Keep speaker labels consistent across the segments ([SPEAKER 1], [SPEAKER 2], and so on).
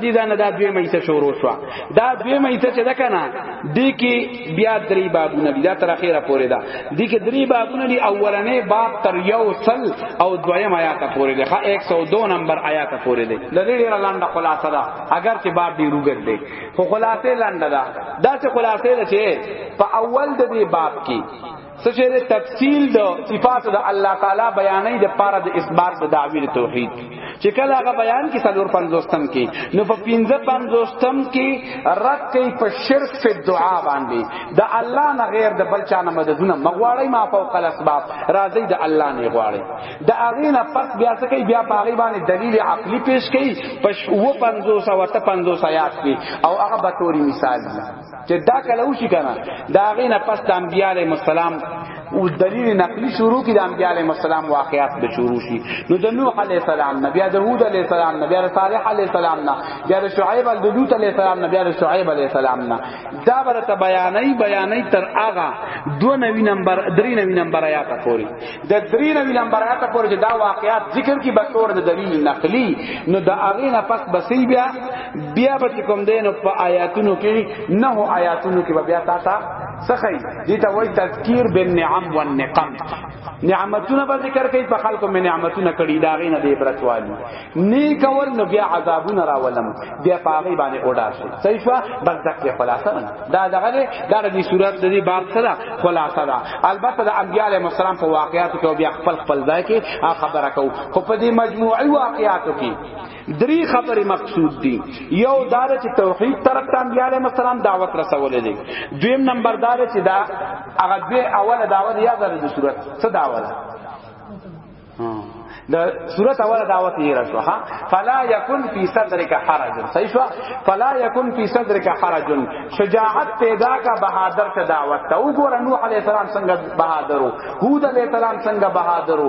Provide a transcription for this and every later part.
[SPEAKER 1] دي دا نه دا دوی مېسه شروع شو دا دوی مېسه چې دکنه دي کې بیا درې بابونه دي دا تر اخیره پورې دا دي کې درې بابونه دي اولنې باب تر یو سل او دویم آیات پورې ده 102 نمبر آیات پورې ده لری ډیر لاندې خلاصه ده اگر چې باب دی روګر دی خو خلاصې لاندې ده دا چې خلاصې ده چې په اول د دې باب کې سچره تفصیل د صفات د الله تعالی بیانې د پاره د اثبات د دعوی توحید چې کله هغه بیان کې سلور پنځوستم کې نو په پنځه پنځوستم کې رد کوي په شرک په دعا باندې د الله نه غیر د بل چا نه مددونه مغواړی ما فوق الاسباب راځي د الله نه غواړي د هغه نه پس بیا څه کوي بیا په هغه باندې دلیل عقلی پیش کوي په و پنځوس او ته پنځوس آیات کې او هغه به توري مثال دی چې دا کله وشي کنه دا غینه پس د انبیاء علیهم السلام او دلیل نقلی شروع کی د انبیاء علیهم السلام واقعات به شروع شي نو د نوح علیه السلام نبی د هود علیه السلام نبی د صالح علیه السلام نه بیا د شعیب د لوط علیه السلام نبی د شعیب علیه السلام نه دا برته بیانای بیانای تر اغا دو نوی نمبر درې نوی نمبر آیات پوری د درې نوی نمبر آیات پوری دا واقعات ذکر کی بطور د دلیل نقلی نو د اغه نه پس بسی بیا بیا به کوم دینو په آیاتونو کې نه آیاتونو کې بیا تا تا سخی دي ته وای تذکیر بالنعم والنقم نعمتونه به ذکر کوي په خلکو مې نعمتونه کړي دا غي نه دی عبرت والی نیک ول نو بیا عذابونه راولم بیا پاغي باندې اوډا شي صحیح شو بس دغه خلاصه نه دا دغه دا د صورت د دې باب سره خلاصه ده البته د انبیاء علیهم السلام په واقعاتو کې بیا خپل خپل ځای کې خبره کو خو په دې مجموعي واقعاتو کې دری خبرې مقصود دي یو دا چې توحید طرف ته انبیاء علیهم السلام دعوت رسول دي دویم نمبر دا چې دا هغه به اوله دعوت یا د صورت څه دعوت د صورت اوله دعوت یې راشو ها فلا یکن فی صدرک حرج صحیح شو فلا یکن فی صدرک حرج شجاعت پیدا کا بہادر ته دعوت ته وګوره نوح علیہ السلام څنګه بہادرو هود علیہ السلام څنګه بہادرو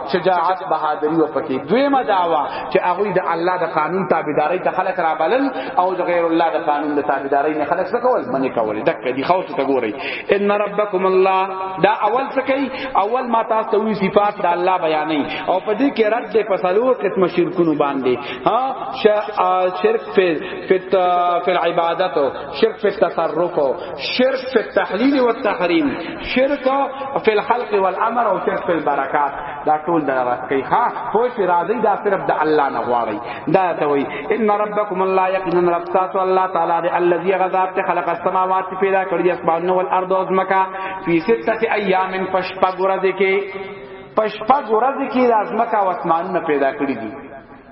[SPEAKER 1] شجاعت بهادری و پکې دویمه داوا چې هغه د الله د قانون تابعداري ته خلق را بلل او د غیر الله د قانون د تابعداري نه خلق سکول منی کول دک دی خو ته ګوري ان ربکم الله دا اول سکی اول ما تاسو ته وی صفات د الله بیانې او په دې کې رد په سلور قسم شرکونو باندې ها شرک فی فی العبادت شرک فی التصرف شرک فی التحلیل والتحریم شرک فی الخلق والامر او شرک فی البرکات دا ټول دغه کوي ها خو چې راضی دا صرف د الله نه غواړي دا ته وای ان ربکم الله یقینا رب تاسو الله تعالی دی الذی غذاب ته خلق السماوات پیدا کړی اسمان او الارض او زمکا فی سته ایام پشپا ګور دې کې پشپا ګور دې کې د ازمکا او اسمان نه پیدا کړی دي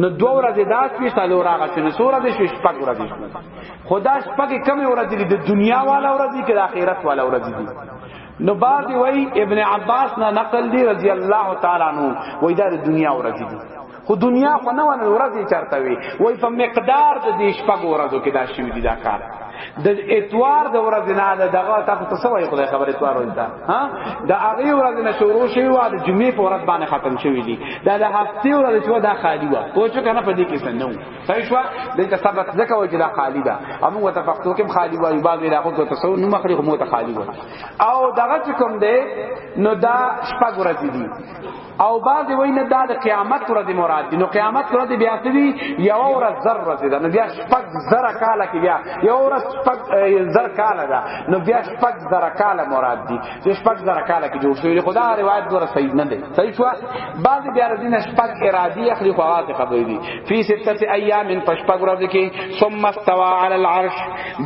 [SPEAKER 1] نو دوه ورځې دا شوې څلور هغه شنه څو ورځې شوې شپږ ورځې شوې خدا شپږ کمې ورځې دي د دنیا والا ورځې کې د آخرت والا ورځې دي نو بعد وی ابن عباس نه نقل دی رضی الله تعالی عنہ وای دا د دنیا ورځې دي خو دنیا خو نه ورځې چرته وي وای په مقدار د دې شپږ ورځو کې دا شوې دي دا کار د اتوار د ورځې نه ده دغه تاسو ته سوې خدای خبر اتوار ورځ ده ها د هغه ورځ نه شروع شوی و د جمعې په ورځ باندې ختم شوی دی دا د هفته ورځ شو دا خالی و په چې کنه په دې کې څه نه و صحیح شو د ته سبق زکه و چې دا خالی ده هم و ته پښتو کې خالی و یو باندې راغو ته څو نو مخري مو ته خالی و او دغه کوم دی نو دا شپږ ورځې دي او بعض وای نه دا د قیامت ورځ مراد دي نو قیامت ورځ بیا څه دي یو ورځ زر ورځ ده نو بیا شپږ زر کاله کې بیا یو ورځ شپږ زر کاله ده نو بیا شپږ زر کاله مراد دي چې شپږ زر کاله کې جوړ شوی خدا روایت ور صحیح نه ده صحیح شو بعض بیا ورځ نه شپږ ارادي اخلي خو هغه خبرې دي فی سته ایام په شپږ ورځ کې ثم استوى علی العرش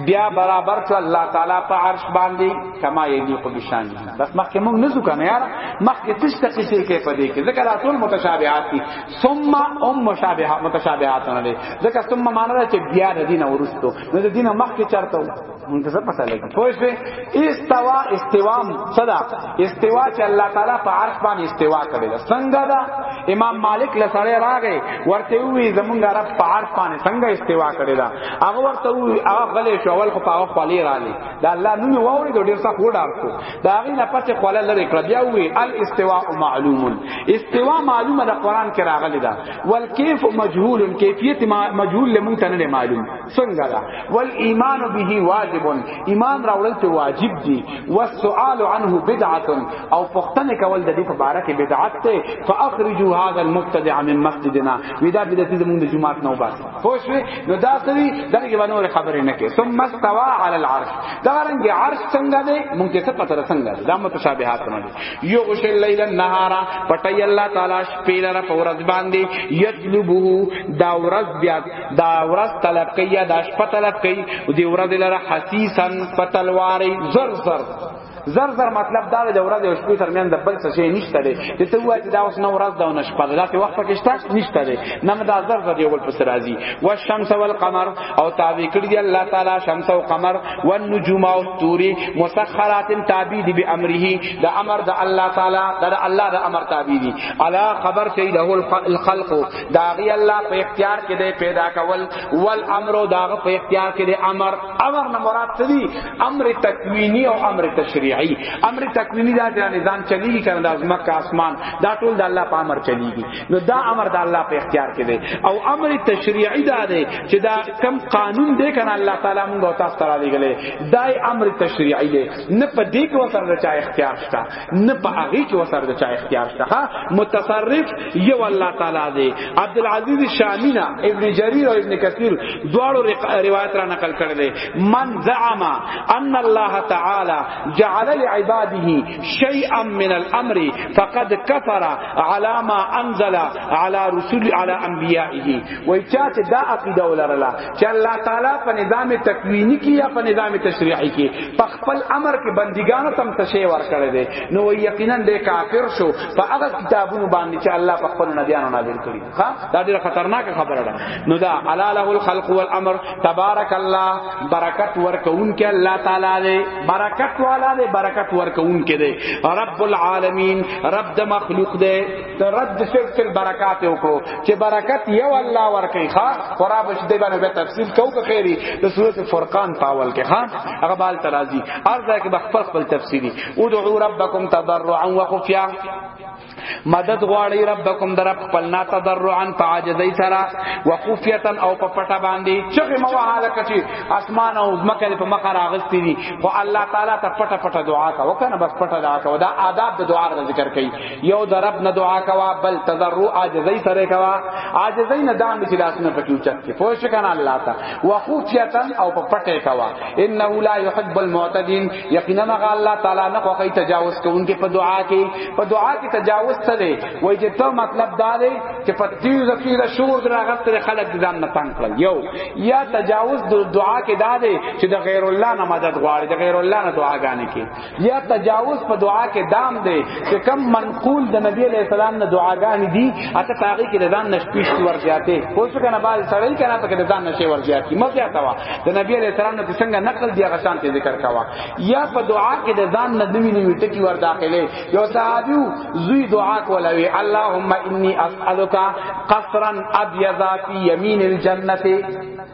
[SPEAKER 1] بیا برابر شو الله تعالی په عرش باندې کما یلیق بشان بس مخکې موږ نزو کنه یار مخکې تش ته قصې کې پدې کې ذکر رسول متشابهات دي ثم ام مشابهه متشابهات نه دي ذکر ثم معنا ده چې بیا د دینه ورستو نو د دینه مخکې چرته مونږ څه پته لګي پوه شئ استوا استوام صدا استوا چې الله تعالی په عرش باندې استوا کړی ده څنګه ده امام مالک لسړی راغی ورته وی زمونږ رب په عرش باندې څنګه استوا کړی ده هغه ورته وی هغه غلې شو اول خو په هغه خلی رالی دا الله نوم واوري د ډیر څخه وډار کو دا غي نه پته خپل لری کړ بیا وی الاستواء معلوم استواء معلومه د قران کې راغلی دا والکیف مجهول کیفیت مجهول لمون ته نه معلوم څنګه دا والایمان به واجب ایمان راوړل ته واجب دی والسؤال عنه بدعه او پختنه کول د دې په اړه کې بدعت ته فاخرجوا هذا المبتدع من مسجدنا ودا بدعت زمون د جمعه نو باسه پوښوي نو دا سوي دغه کې باندې خبرې نه کې ثم استوى على العرش دا رنګ عرش څنګه دی مونږ ته پته څنګه دی دا متشابهات نه دي یو غش الليل النهار پټي الله تعالی شپې لره فورز باندې یطلبه دا ورځ بیا دا ورځ طلب کوي دا شپه طلب کوي او دی ورځ لره حسیسن پتلواري زر زر زر زر مطلب دا دی ورځ او شپې ترمن د بل څه شي نشته دی چې ته وایې دا اوس نو ورځ دا نه شپه دا په وخت کې شته نشته دی نه دا زر زر یو بل پس راځي و شمس او القمر او تابع کړی دی الله تعالی شمس او قمر و النجوم او توري مسخرات تابع دی به امره دا امر د الله تعالی دا الله د امر تابع دی الا خبر چې له الخلق دا غي الله په اختیار کې دی پیدا کول والامر دا په اختیار کې دی امر امر نه مراد څه دی امر تکوینی او امر تشریعی امر تکوینی دا چې نظام چلیږي کنه د ازمک اسمان دا ټول د الله په امر چلیږي نو دا امر د الله په اختیار کې دی او امر تشریعی دا دی چې دا کم قانون دی کنه الله تعالی موږ تاسو ته را لګلې دا امر تشریعی دی نه په دې کې وسره چا اختیار شته نه په هغه کې وسره د چا اختیار شته متصرف یو الله تعالی دی عبد العزيز شامینا ابن جرير او ابن كثير دواړو روایت را نقل کړل دي من زعم ان الله تعالی جعل لعباده شيئا من الامر فقد كفر على ما انزل على رسول على انبيائه وای چا چې دا عقیده ولرله چې الله تعالی په نظام تکوینی کې یا په نظام تشریعی کې په خپل امر کې بندګانو تم تشه ور کړی دی نو یقینا د کافر شو په هغه کتابونو باندې چې الله په خپل نبیانو نازل کړی ها دا ډیره خطرناکه خبره ده نو دا علاله الخلق والامر تبارک الله برکت ورکون کې الله تعالی دی برکت والا دی برکت ورکون کې دی رب العالمین رب د مخلوق دی د رد سلسل برکات وکړو چې برکت یو الله ورکي ښا خراب شې دی باندې به تفصیل کو که خیری د سورۃ فرقان پاول کې ها هغه بال ترازی ارزه کې بخپل خپل تفصیلی ادعوا ربکم تضرعا وخفیا مدد غواړي ربکم در خپل نا تضرعا فعاجزی سرا وخفیتا او په پټه باندې چغه مو حاله کچی اسمان او مکه په مخ راغستی دي خو الله تعالی ته پټه پټه دعا کا وکنه بس پټه دعا کا دا آداب د دعا ذکر کوي یو درب نه دعا کوا بل تضرع عاجزی سره کوا عاجزی نه دام چې لاسونه پکې اوچت کې پوه شو کنه الله تا وخوفیتا او په پټه کوا انه لا يحب المعتدين یقینا مغه الله تعالی نه خوخی تجاوز کوونکې په دعا کې په دعا کې تجاوز څه دی وای چې ته مطلب دا دی چې په تیز کې شور دراغت تر خلق د ځان نه تنگ کړل یو یا تجاوز د دعا کې دا دی چې د غیر الله نه مدد غواړي د غیر الله نه دعاګانې کې یا تجاوز په دعا کې دام دی چې کم منقول د نبی علیہ السلام نه دعاګانې دي اته تاغي کې د ځان نشپیش ورځاتې خو څه کنه باز سړی کنه په کې د ځان نشي ورځاتې مو بیا تا وا د نبی علیہ السلام نه څنګه نقل دی هغه شان ته ذکر کاوه یا په دعا کې د ځان نه دوی نیو ټکی ور داخله یو صحابیو زوی دعا کوله وی اللهم انی اسالک قصرا ابیضا فی یمین الجنه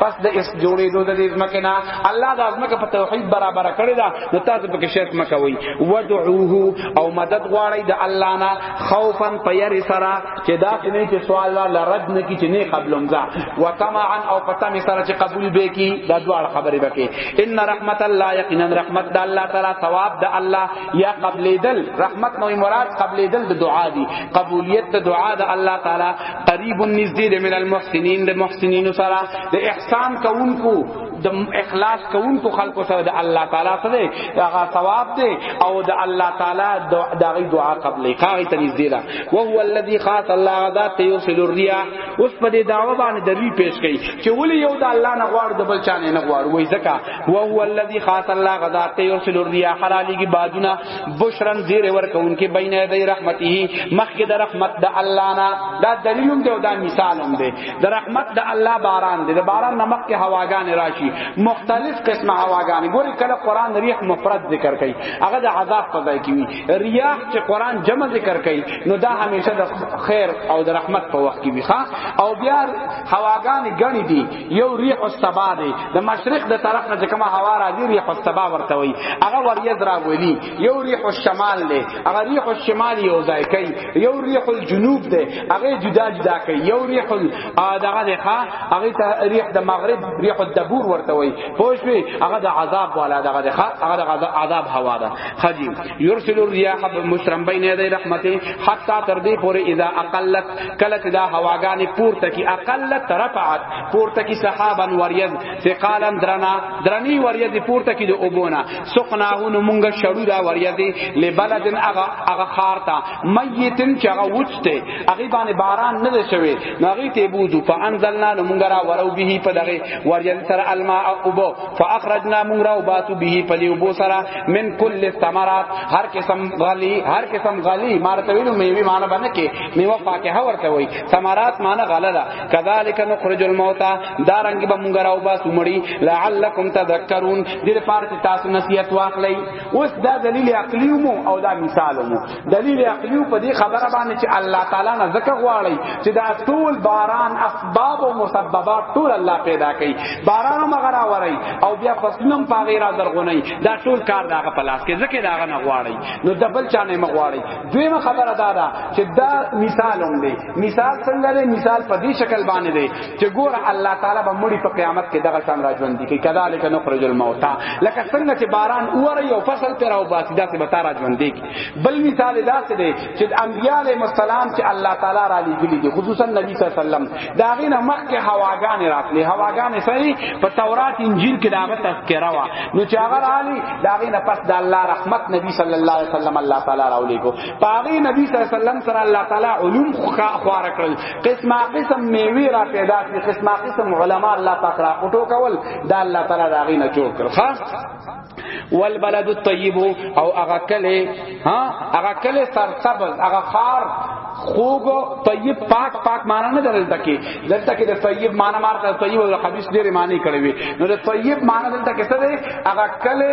[SPEAKER 1] پس د اس جوړې دوه د ځمکه نه الله د ځمکه په توحید برابر کړی دا نو تاسو په شرک مکوي ودعوه او مدد غواړی د الله نه خوفا پیر سرا چې دا نه چې سوال لا رد نه کی چې نه قبلم ځا وطمعا او پتم سرا چې قبول به کی دا دواړه خبرې بکې ان رحمت الله یقینا رحمت د الله تعالی ثواب د الله یا قبل دل رحمت نو مراد قبل دل د دعا دی قبولیت د دعا د الله تعالی قریب نزدې د من المحسنین د محسنین سره د احسان کوونکو د اخلاص کوونکو خلکو سره د الله تعالی سره هغه ثواب دی او د الله تعالی د غي دعا قبل قاری ته نږدې ده او هو الذی خاص الله غدا ته یوسل الریا اوس په دې داوا باندې د ری پیش کړي چې ولی یو د الله نه غواړ د بل چانه نه غواړ وای زکه او هو الذی خاص الله غدا ته یوسل الریا حلالیږي بادونه بشرن زیر ورکون کی بین یدی رحمته مخک در رحمت د الله نا دا دلیلم دی او دا مثالم دی در رحمت د الله باران دی د باران نمک کی هواګان راشی مختلف قسم هواګان ګوری کله قران ریح مفرد ذکر کای هغه د عذاب په ځای کی ریاح چې قران جمع ذکر کای نو دا همیشه د خیر او د رحمت په وخت کی وی او بیا هواګان غنی دی یو ریح السبا دی د مشرق د طرف نه کومه هوا راځي ریح السبا ورته وي هغه وریځ راولي یو ریح الشمال دی هغه ریح الشمال یو ځای کوي یو ریح الجنوب دی هغه جدا جدا کوي یو ریح دغه دی ښا هغه ته ریح د مغرب ریح الدبور ورته وي پوه شوي هغه د عذاب والا دغه دی ښا هغه د عذاب هوا ده خجی یرسل الرياح بشرا بین یدی رحمته حتا تر دې پورې اذا اقلت کله چې دا هواګانې پورته کی اقل ترفعت پورته کی صحابا وریز ثقالا درنا درنی وریز پورته کی د اوبونا سقناه نو مونږ شړو دا وریز لبلدن اغه اغه خارتا میتن چې هغه وچته هغه باندې باران نه شوی نو هغه ته بوزو فانزلنا نو مونږ را ورو به په دغه وریز سره الماء اوبو فاخرجنا مونږ را وباسو به په لیوبو سره من کل الثمرات هر قسم غلی هر قسم غلی مارته ویلو میوه مان باندې کې میوه فاکهه ورته وای ثمرات معنی غله ده کذالک نخرج الموتى دارنګ به مونږ راو باس مړی لعلکم تذکرون دې لپاره چې تاسو نصیحت واخلئ اوس دا دلیل عقلی مو او دا مثال مو دلیل عقلی په دې خبره باندې چې الله تعالی نه زکه غواړي چې دا ټول باران اسباب او مسببات ټول الله پیدا کوي باران مگر راوري او بیا فصلم پاغیرا درغونی دا ټول کار داغه پلاس کې زکه داغه نه غواړي نو دبل چانه مغواړي دویمه خبره دا ده چې دا مثال هم دی مثال څنګه دی مثال په دې شکل باندې دی چې ګور الله تعالی به مړي په قیامت کې دغه شان راځوند دي کذالک نخرج الموتى لکه څنګه چې باران اوري او فصل پر او باسي داسې به تار راځوند دي بل مثال دا څه دی چې انبیاء علیهم السلام چې الله تعالی را لېږلي دي خصوصا نبی صلی الله علیه وسلم دا غینه مخکې هواګانې راتلې هواګانې سړي په تورات انجیل کې داغه تذکرہ وا نو چې هغه رالی دا غینه پس د الله رحمت نبی صلی الله علیه وسلم الله تعالی راولې کو پاغي نبی صلی الله علیه وسلم سره الله تعالی علوم خوار کړل قسمه قسم میوي را پیدا کړي قسمه قسم علما الله پاک را کوټو کول دا الله تعالی دا غینه جوړ کړ ها والبلد الطيب او هغه کله ها هغه کله سرسبز هغه خار خوګ طیب پاک پاک معنا نه دلته کې دلته کې د طیب معنا مارته طیب او خبيث ډېر معنی کړی وي نو د طیب معنا دلته کې څه دی هغه کله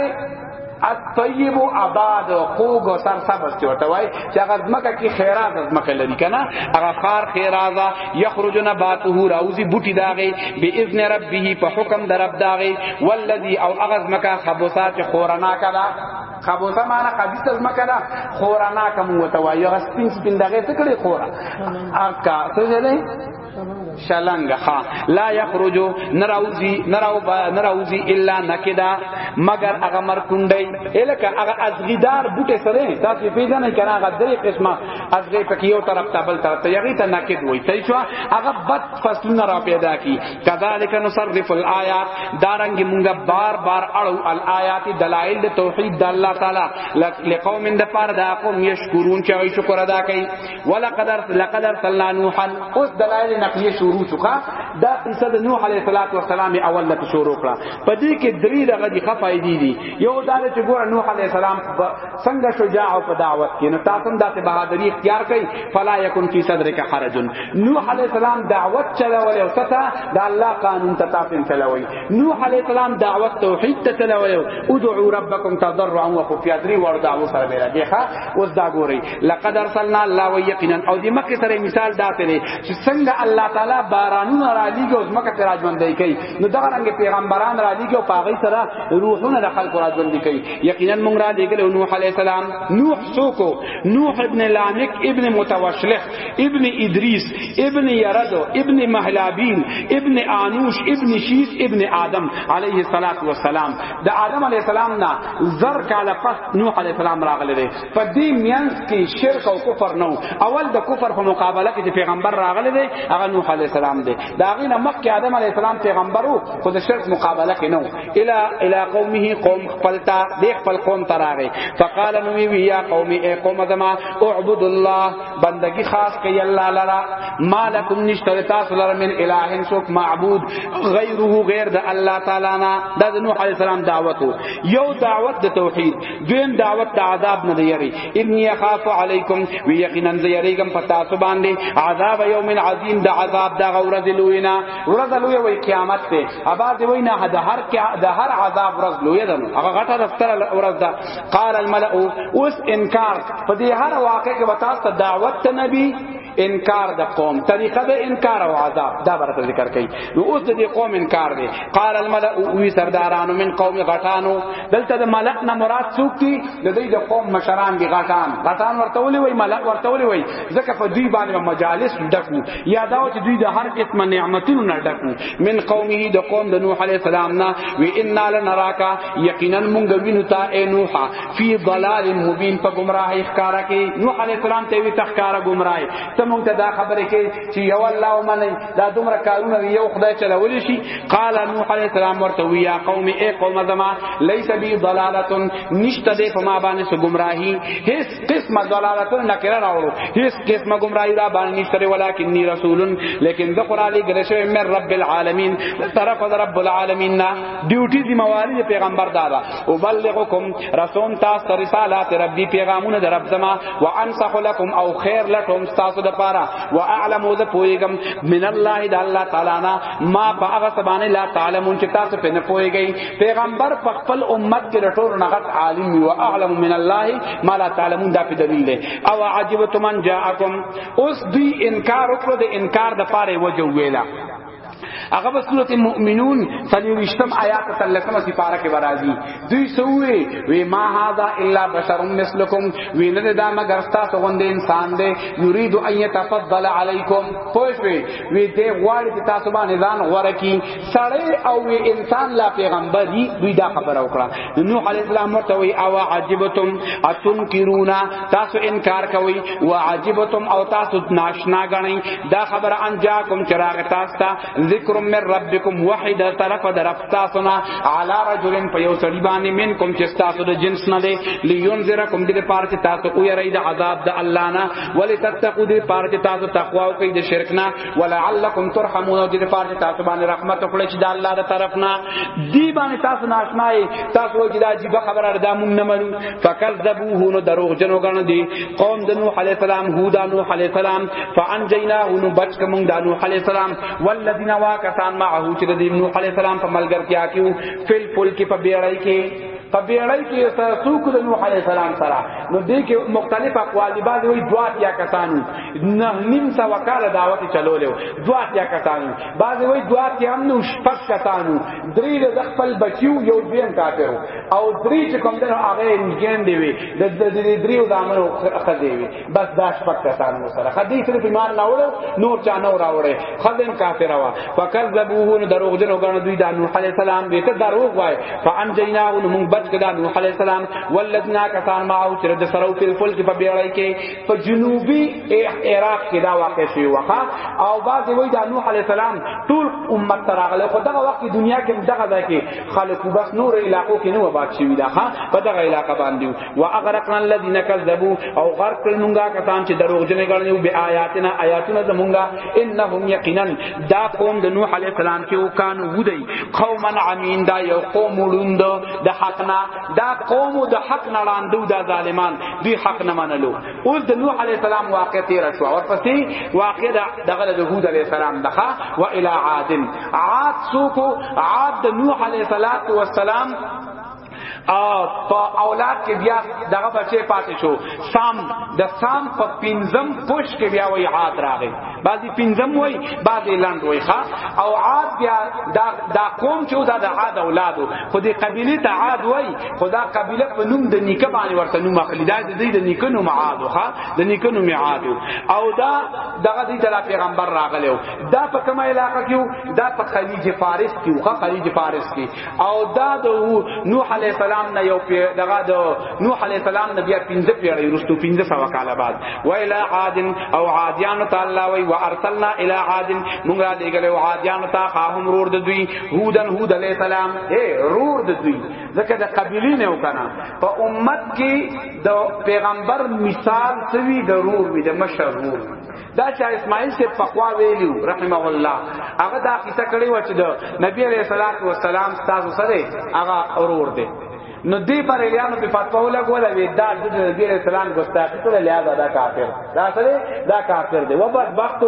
[SPEAKER 1] الطيب آباد خوګ سر سبز ته وتوي چې هغه ځمکه کې خیرات ځمکه لري کنه هغه خار خیرازه یخرج نباته راوزی بوټی داغه باذن ربه په حکم در رب داغه والذی او اغز مکا خبوسات خورنا کلا خبوسه معنا قبیص از مکه دا خورانا کم وته وای هغه سپین سپین دغه څه کړي خورا اکا څه زله شلنګ ها لا یخرجو نراوزی نراو نراوزی الا نکدا مگر هغه مرکوندای الکه هغه ازغیدار بوټه سره تاسو پیژنئ کنه هغه درې قسمه از غي پکې یو طرف ته بل طرف ته یغی ته ناقد وای ته شو هغه بد فصلونه را پیدا کی کذالک نصرف الایات دارنګ مونږه بار بار اړو الایات دلائل د توحید د الله تعالی لقوم د پاره دا قوم یشکرون چې وای شکر ادا کوي ولقد لقد ارسلنا نوحا اوس دلائل نقلیه شروع شوخه دا قصه د نوح علیه السلام اول لته شروع کړه پدې کې درې دغه دي خفایدې دي یو دا چې ګور نوح علیه السلام څنګه شجاع په دعوت کې نو تاسو هم داسې بهادری اختیار کړئ فلا یکن فی صدرک حرج نوح علی السلام دعوت چلولې او تتا د الله قانون ته تاسو چلوي نوح علی السلام دعوت توحید ته چلولې او ادعوا ربکم تضرعا وخفیا دری ور دعوت سره به راځي اوس دا ګوري لقد ارسلنا الله ويقینا او دې مکه سره مثال داتې لري چې څنګه الله تعالی بارانونه را لېږي او مکه ته راځوندې کوي نو دا رنګ پیغمبران را لېږي او پاغي سره روحونه د خلکو راځوندې کوي یقینا مونږ را لګلو نوح علی السلام نوح سوکو نوح ابن لامک ابن متوشلح ابن ادریس ابن یرد ابن مهلابین ابن انوش ابن شیس ابن آدم علیه الصلاۃ والسلام د آدم علیه السلام نه زر کاله پس نوح علیه السلام راغلی دی په دې میانس کې شرک او کفر نو اول د کفر په مقابله کې چې پیغمبر راغلی دی هغه نوح علیه السلام دی دا غینه مخکې آدم علیه السلام پیغمبرو خو د شرک مقابله کې نو الى الى قومه قوم خپلتا د خپل قوم تراغه فقال نو وی یا قوم ای قوم زما اعبد الله بندگی خاص کوي الله لرا مالکم نشتر تاسو لرا من اله سوک معبود غیره غیر د الله تعالی نه د نوح علی السلام دعوت یو دعوت د توحید دویم دعوت د عذاب نه یری انی خاف علیکم وی یقینا زیریګم پتا سو باندې عذاب یوم عظیم د عذاب د غورز لوینا ورځ لوی وای قیامت ته ابا دی وای نه د هر د هر عذاب ورځ لوی ده هغه غټه دفتر ورځ ده قال الملأ اوس انکار په دې هر واقع کې وتا ته دعوت ته نبی انکار د قوم طریقه د انکار او عذاب دا برته ذکر کړي نو اوس د دې قوم انکار دی قال الملأ وی سردارانو من قوم غټانو دلته د ملأ نه مراد څوک دي د دې د قوم مشران دي غټان غټان ورته ولي وای ملأ ورته ولي وای ځکه په دوی باندې مجالس ډکو یا دا چې دوی د هر قسم نعمتونو نه ډکو من قومه د قوم د نوح علی السلام نه و ان لنراکا یقینا مونږ وینو تا اے نوح فی ضلال مبین په گمراهی ښکارا کې نوح علی السلام ته وی تخکارا گمراهی ته مونږ ته دا خبره کې چې یو الله ومنه دا دومره کارونه یو خدای چلول شي قال نوح علی السلام ورته وی یا قوم اے قوم زما لیس بی ضلالتن نشته دې په ما باندې سو گمراهی هیڅ قسمه ضلالتون نکره راوړو هیڅ قسمه گمراهی را باندې نشته ولکنی رسولن لیکن د قران علی ګل شوی من رب العالمین طرف رب العالمین نا ډیوټی ذمہ واری پیغمبر دارا او بلغکم رسوم تاسو رسالات ربی پیغامونه در رب زما وانصح لكم او خیر لکم تاسو د پاره واعلم ذ پویګم من الله د الله تعالی نا ما په هغه سبانه لا تعلمون چې تاسو په نه پویګی پیغمبر په خپل امت کې رټور نغت عالم او اعلم من الله ما لا تعلمون دا په دلیل دی او عجبتم ان جاءکم اوس دوی انکار وکړو د انکار د پاره وجه ویلا هغه په سورته مؤمنون سلیوشتم آیات تلکم سی پارا کې برازي دوی سوې وی ما هاذا الا بشر مثلکم وی نه دا مگر تاسو غوندې انسان دی یرید ان یتفضل علیکم پوښوي وی دې غواړي تاسو باندې ځان غوړه کی سړی او انسان لا پیغمبر دی دوی دا خبره وکړه نوح علی السلام ورته وی او عجبتم اتنکرونا تاسو انکار کوي وعجبتم او تاسو ناشنا غنی دا خبره انجاکم چراغ تاسو ته ذکر من ربکم وحید طرف درف تاسو نه علی رجل په یو سړی باندې منکم چې تاسو د جنس نه دی لینذرکم دې پار چې تاسو او یری د عذاب د الله نه ولتتقوا دې پار چې تاسو تقوا کوي د شرک نه ولعلکم ترحمون او دې لپاره چې تاسو باندې رحمت وکړي چې د الله تر طرف نه دی باندې تاسو ناشنای تاسو چې دا عجیب خبره ده مونږ نه منو فکذبوه نو دروغ جنو غن دي قوم د نوح علی السلام هود نوح علی السلام فانجیناه نو بچ کوم د نوح علی السلام والذین واکسان معه چې د نوح علی السلام په ملګر کې آکیو فل فل کې په بیړای کې په بیړۍ کې سره څوک د نوح علی السلام سره نو دې کې مختلف اقوال دي بعض وی دوا یا کسانو نه نیم سو کال دعوت چلولیو دوا تیا کسانو بعض وی دوا تیا هم نو شپږ کسانو درې د خپل بچیو یو بیم کافر او درې چې کوم دنو هغه انګین دی وی د دې درې او دامنو خدای وی بس دا شپږ کسانو سره خدای سره بیمار نه وړ نور چا نه وراوړې خدای کافر وا فکذبوه نو دروغ جن وګڼه دوی د نوح علی السلام به ته دروغ وای فان جینا نو موږ بچ کړه نوح علی السلام ولذنا کسان ما او چې د سرو په فل کې په بیړای کې په جنوبي عراق کې دا واقع شوی وخا او بعض وی دا نوح علی السلام ټول امت تراغله خو دغه وخت دنیا کې دغه ځای کې خلق بس نور علاقو کې نو آباد شوی دا ها په دغه علاقه باندې او اغرقنا الذين كذبوا او غرق کړنګا کسان چې دروغجن غړنیو به آیاتنا آیاتنا زمونږه انهم یقینا دا قوم د نوح علی السلام کې وکانو ودی قوما عمین دا یو قوم وړوند د حقنا دا قوم د حق نه لاندو دا ظالمان دوی حق نه منلو اوس د نوح علی السلام واقع تیر شو او پسې واقع دغه د هود علی السلام دغه و الی عاد عاد سوکو عاد د نوح علی السلام او په اولاد کې بیا دغه بچي پاتې شو سام د سام په پنځم پوش کې بیا وی عاد راغی بعضی پنځم وای بعضی لاند وای ښا او عاد بیا دا دا قوم چې دا د عاد اولادو خو دې قبیله ته عاد وای خو دا قبیله په نوم د نیکه باندې ورته نوم اخلي دا د دې د نیکه نوم عاد ښا د نیکه نوم عاد او دا دغه دې د پیغمبر راغلو دا په کومه علاقه کې دا په خلیج فارس کې ښا خلیج فارس کې او دا د نوح علی السلام نه یو پی دغه د نوح علی السلام نه بیا 15 پیړۍ وروسته 1500 کاله بعد و الی عاد او عادیان تعالی وی و ارسلنا الی عاد موږ را لګل او عادیان تا خاهم رور د دوی هودن هود علی السلام اے رور د دوی ځکه د قبیلی نه وکنه په امت کې د پیغمبر مثال سوی د رور وی د مشر رور دا چې اسماعیل سے پخوا ویلو رحمه الله هغه دا کیسه کړې و چې د نبی علیہ الصلوۃ والسلام تاسو سره هغه اورور دی نو دی پر الیانو په فتوا ولګولا وی دا د نبی علیہ السلام ګستاخی ته لہذا دا کافر دا سره دا کافر دی وبد وخت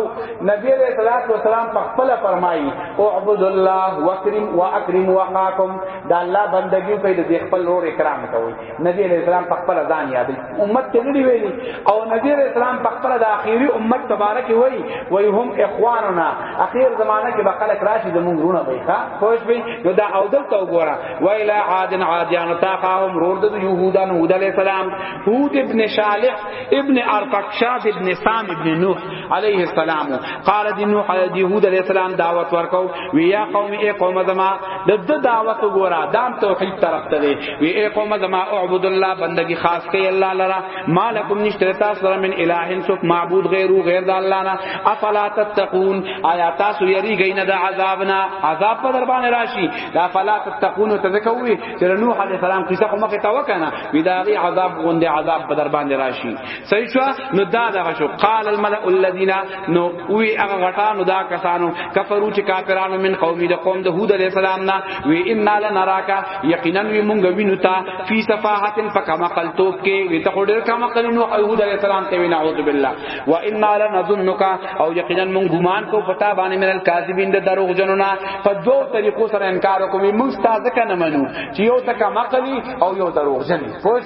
[SPEAKER 1] نبی علیہ الصلوۃ والسلام په خپل فرمایي اعبد الله وکرم واکرم وقاکم دا الله بندگی کوي د خپل اور اکرام کوي نبی علیہ السلام په خپل ځان یادی امت ته نه ویلی او نبی علیہ السلام په خپل د اخیری امت تبارک وای وای هم اخواننا اخیر زمانہ کې بقل کراشی زمون رونه وای ښا خوش وی نو دا او دلته وګوره وای لا عادن عادیان تاقهم رور د یهودان هود علیہ السلام هود ابن صالح ابن ارفقشاد ابن سام ابن نوح علیہ السلام قال دی نوح دی هود علیہ السلام دعوت ورکو وی یا قوم ای قوم زما د د دعوت ګورا دام توحید طرف ته دی وی ای قوم زما اعبد الله بندگی خاص کوي الله لرا مالکم نشته تاسو سره من الہ سوک معبود غیرو غیر د الله نه افلا تتقون آیا تاسو یری گئی نه د عذابنا عذاب په در باندې راشي دا فلا تتقون تذکوي چې نوح علی السلام قصه خو مخه تا وکنه وی دا غي عذاب غوندې عذاب په در باندې راشي صحیح شو نو دا دا شو قال الملأ الذين نو وی هغه غټانو دا کسانو کفرو چې کافرانو من قومي د قوم د هود علی السلام نه وی ان لنراکا یقینا وی مونږ وینو تا فی صفاحت فکما قلتوب کې وی ته ډیر کما قلنو هود علی السلام ته وینا اعوذ بالله و ان لنظنک او یقینا مونږ ګمان کو پتا باندې من الکاذبین د دروغ جنونه په دوه طریقو سره انکار کوي مونږ تازه کنه منو چې یو تک مقلی او یو دروغ جن پوه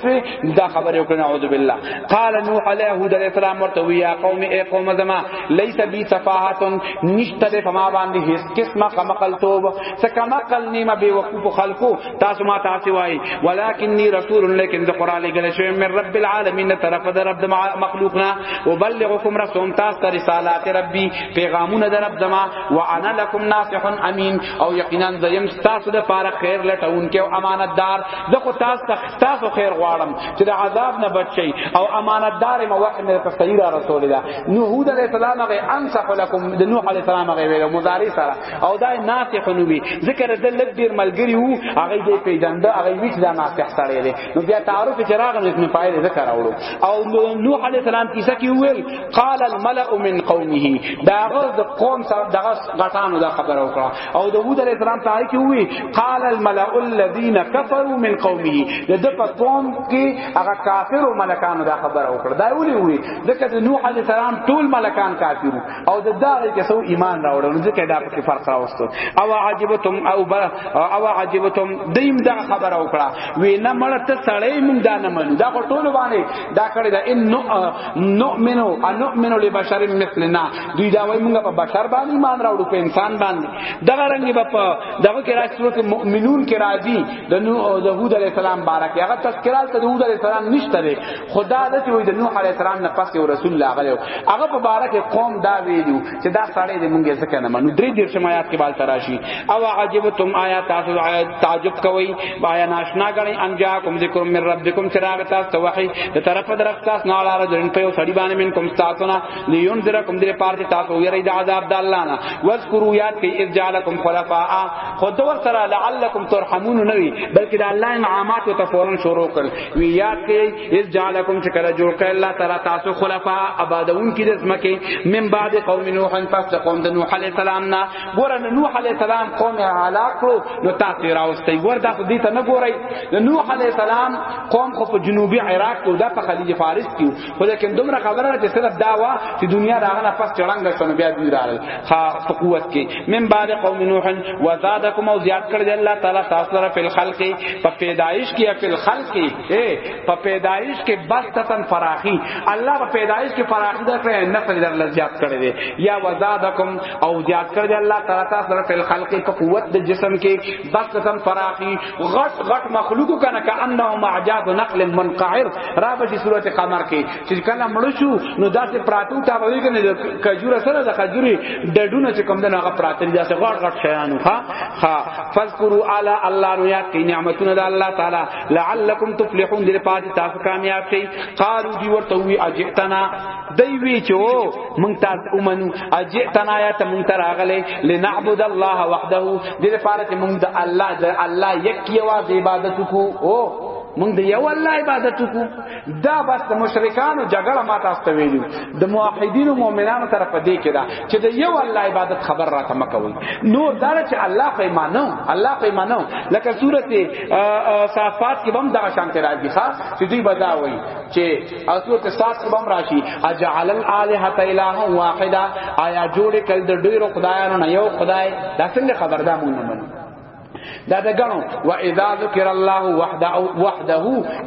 [SPEAKER 1] دا خبر یو کړه اعوذ بالله قال نوح علیه هود علیہ السلام ورته ویا قوم ای قوم زما لیس بی صفاحت نشته ده فما باندې هیڅ قسمه کمقل توب سکمقل نیمه بی وقوف خلقو تاسو ما تاسو وای ولکنی رسول لیکن د قران لګل شوی من رب العالمین طرف در رب مخلوقنا وبلغکم رسول تاسو رسالات ربی پیغامونه در رب زما وانا لکم ناصح امین او یقینا زیم تاسو د پاره خیر لټون کې او امانتدار د خو تاسو تاسو خیر غواړم چې د عذاب نه بچی او امانتدار مې وحی مې ته صحیح را رسول دا نوح علیہ السلام هغه انصح لكم د نوح علیہ السلام هغه ویل مضارع سره او دا ناصح نو وی ذکر د لګ ډیر ملګری وو هغه دې پیجنده هغه ویچ دا ناصح سره دی نو بیا تعارف چې راغلی نو پایله ذکر راوړو او نوح علیہ السلام کیسه کې ویل قال الملأ من قومه دا غرض قوم سره دغه غټانو دا خبره وکړه او داوود علیہ السلام ته کی وی قال الملأ الذين كفروا من قومه د د په قوم کې هغه کافر او ملکانو دا خبره وکړه دا ویلی وی ځکه د نوح علیہ السلام ټول ملکان کافر او د دغه کې سو ایمان راوړل نو ځکه دا په فرق راوستو او عجبتم او بر او عجبتم دیم دا خبره وکړه وی نه مړ ته سړی مونږ دا نه منو دا ټول باندې دا کړی دا ان نؤمنو ان نؤمنو لبشر مثلنا دوی دا وای مونږ په بشر باندې ایمان راوړو په انسان باندې دغه رنګ به په دغه کې راځي سورته مؤمنون کې راځي د نوح او داوود علی السلام بارک هغه تذکرہ ته داوود علی السلام نشته دی خدا د چې وای د نوح علی السلام نه پس یو رسول لاغلی هغه په بارک قوم دا ویلو چې دا سړی د مونږه ځکه نه منو درې دیر شمایات کې بال تراشی او عجبتم آیات تاسو تعجب کوي آیا ناشنا غړي انجا کوم ذکر من ربکم چراغ تاسو وحی د طرف درف تاسو نه علاوه د ان په سړی باندې من کوم تاسو نه لیون درکم دې پارتی تاسو ویری د عذاب د الله نه واذکروا یاد کې اذ جعلکم خلفاء خود ور سره لعلکم ترحمون نه وی بلکې د الله انعامات ته فورا شروع کړ وی یاد کې اذ جعلکم چې کله جوړ کړ الله تعالی تاسو خلفاء آبادون کې د زمکه من بعد قوم نوح پس قوم د نوح علی السلام نه ګور نوح علی السلام قوم هلاک کړو نو تاسو راوستي ګور دا دې ته نه ګورئ نوح علی السلام قوم خو په جنوبي عراق کې دا په خلیج فارس کې خو لیکن دومره خبره چې صرف دا وا چې دنیا راغله پس چړنګ شونه بیا دوی راغل خا په قوت کې من بعد قوم نوح و زادکم او زیات کړ دی الله تعالی تاسو لپاره په خلق په پیدایش کې په خلق کې په پیدایش کې بستتن فراخی الله په پیدایش کې فراخی درکړي نسل در زیات کړی دی یا و زادکم او زیات کړ دی الله تعالی تاسو لپاره په خلق په قوت د جسم کې بسطن فراخی غټ غټ مخلوق کنه کانهم اعجاز نقل منقعر را بشی صورت قمر کې چې کله مړ شو نو داسې پراتو تا وایي کنه کجوره سره د کجوري ډډونه چې کوم دغه پراتري داسې غټ غټ شیانو ها ها فذكروا على الله نو یاد کې نعمتونه د الله تعالی لعلکم تفلحون دې پاتې تاسو کامیاب شئ قالو دی ورته وی اجئتنا دی وی چې او مونږ تاسو ومنو اجئتنا یا ته مونږ تر اغله لنعبد الله وحده دې لپاره چې مونږ د الله د الله یک یو عبادت کو او مونږ د یو الله عبادت کو دا بس د مشرکانو جګړه ما تاسو ته ویلو د موحدینو مؤمنانو طرف دې کې دا چې د یو الله عبادت خبر راته مکوي نور دا چې الله په ایمانو الله په ایمانو لکه سورته صافات کې بم دا شان کې راځي ښا چې دوی بداوي چې او صورت سات کې بم راشي اجعل الالهه الها واحده آیا جوړ کړ د ډیرو خدایانو نه یو خدای دا څنګه خبر ده مونږ نه دا د غنو و اذا ذکر الله وحده وحده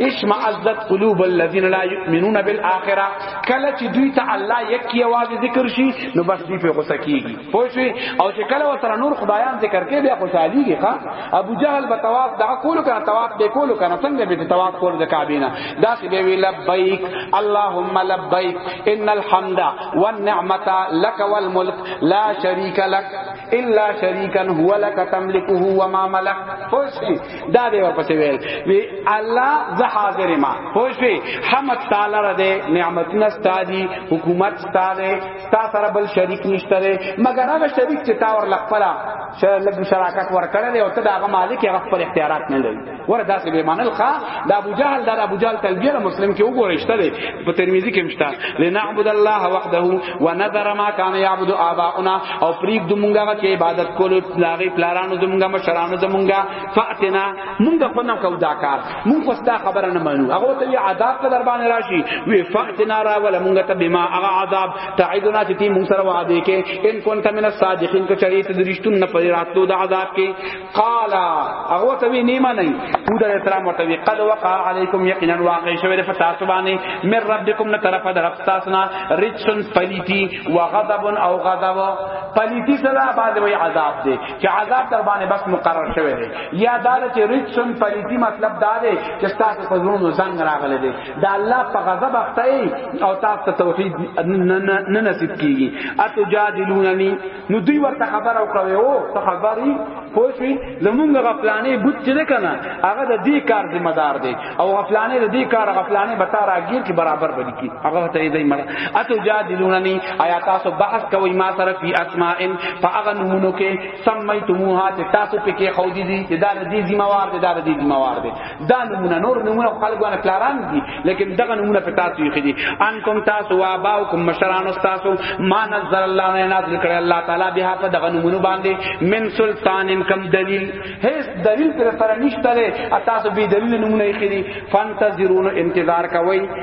[SPEAKER 1] اشمئزت قلوب الذين لا يؤمنون بالاخره کله چې دوی ته الله یک کی आवाज ذکر شي نو بس دوی په غوسه کیږي پوه شئ او چې کله وسره نور خدایان ذکر کوي بیا خوشاليږي ها ابو جهل بتواف دا کول کنه تواف به کول کنه څنګه به تواف کول د کعبه نه دا سی بی لبیک اللهم لبیک ان الحمد والنعمت لك والملك لا شريك لك الا شريكا هو لك تملكه وما ملك پوښتنه دا دی ورپسې ویل وی الله زه حاضر ما پوښتنه حمد تعالی را دے نعمت نستا دی حکومت ستا دی ستا سره بل شریک نشته دی مگر هغه شریک چې تا ور لخپلا شرکت ورکړل او ته دا مالک هغه خپل اختیارات نه لري ور داسې به منل ښا د ابو جهل د ابو جهل تلبیه د مسلم کې وګورښته دی په ترمذی کې مشته لنعبد الله وحده ونذر ما كان يعبد اباؤنا او پریک د مونږه چې عبادت کول لاغي پلارانو د مونږه مشرانو د مونږه فاتنا مونږ په نو کو دا کار مونږ خو دا خبره نه منو هغه ته یې عذاب ته در باندې راشي وی فاتنا را ولا مونږ ته بما هغه عذاب تعیدنا چې مونږ سره وعده کې ان كنت من الصادقین کچری ته درشتون نه پرې راتلو د عذاب کې قال هغه ته وی نیمه نه او د احترام ورته وی قد وقع علیکم یقینا واقع شوی په تاسو باندې من ربکم نه طرفه در تاسو نه رجسن پلیتی و غضب او غضب پلیتی سره بعد وی عذاب دی چې عذاب در باندې بس مقرر شوی دی یا دا چې رجسن پلیتی مطلب دا دی چې تاسو په زړونو زنګ راغلی دی دا الله په غضب اخته او تاسو توحید نه نصیب کیږي اتجادلوننی نو دوی ورته خبر او کوي او ته خبري پوه شي زمونږ غفلانې بوت چې ده کنه هغه د دې کار ذمہ دار دی او غفلانې د دې کار غفلانې به تا راګیر کې برابر بلی کی هغه ته دې مړ اتو جادلوننی آیا تاسو بحث کوي ما سره فی اسماء فاغن نمونو کې سمیتموها چې تاسو پکې خودي دي چې دا د دې ذمہ وار دی دا د دې ذمہ وار دی دا نمونه نور نمونه خلق وانا پلاران دي لیکن دغه نمونه په تاسو یې دي انکم تاسو وا باوکم مشران تاسو ما نزل الله نه نازل کړ الله تعالی بها په دغه نمونه باندې من سلطان کم دلیل هیڅ دلیل پر سره نشته له تاسو به دلیل نمونه یې دي فانتظرون انتظار کوي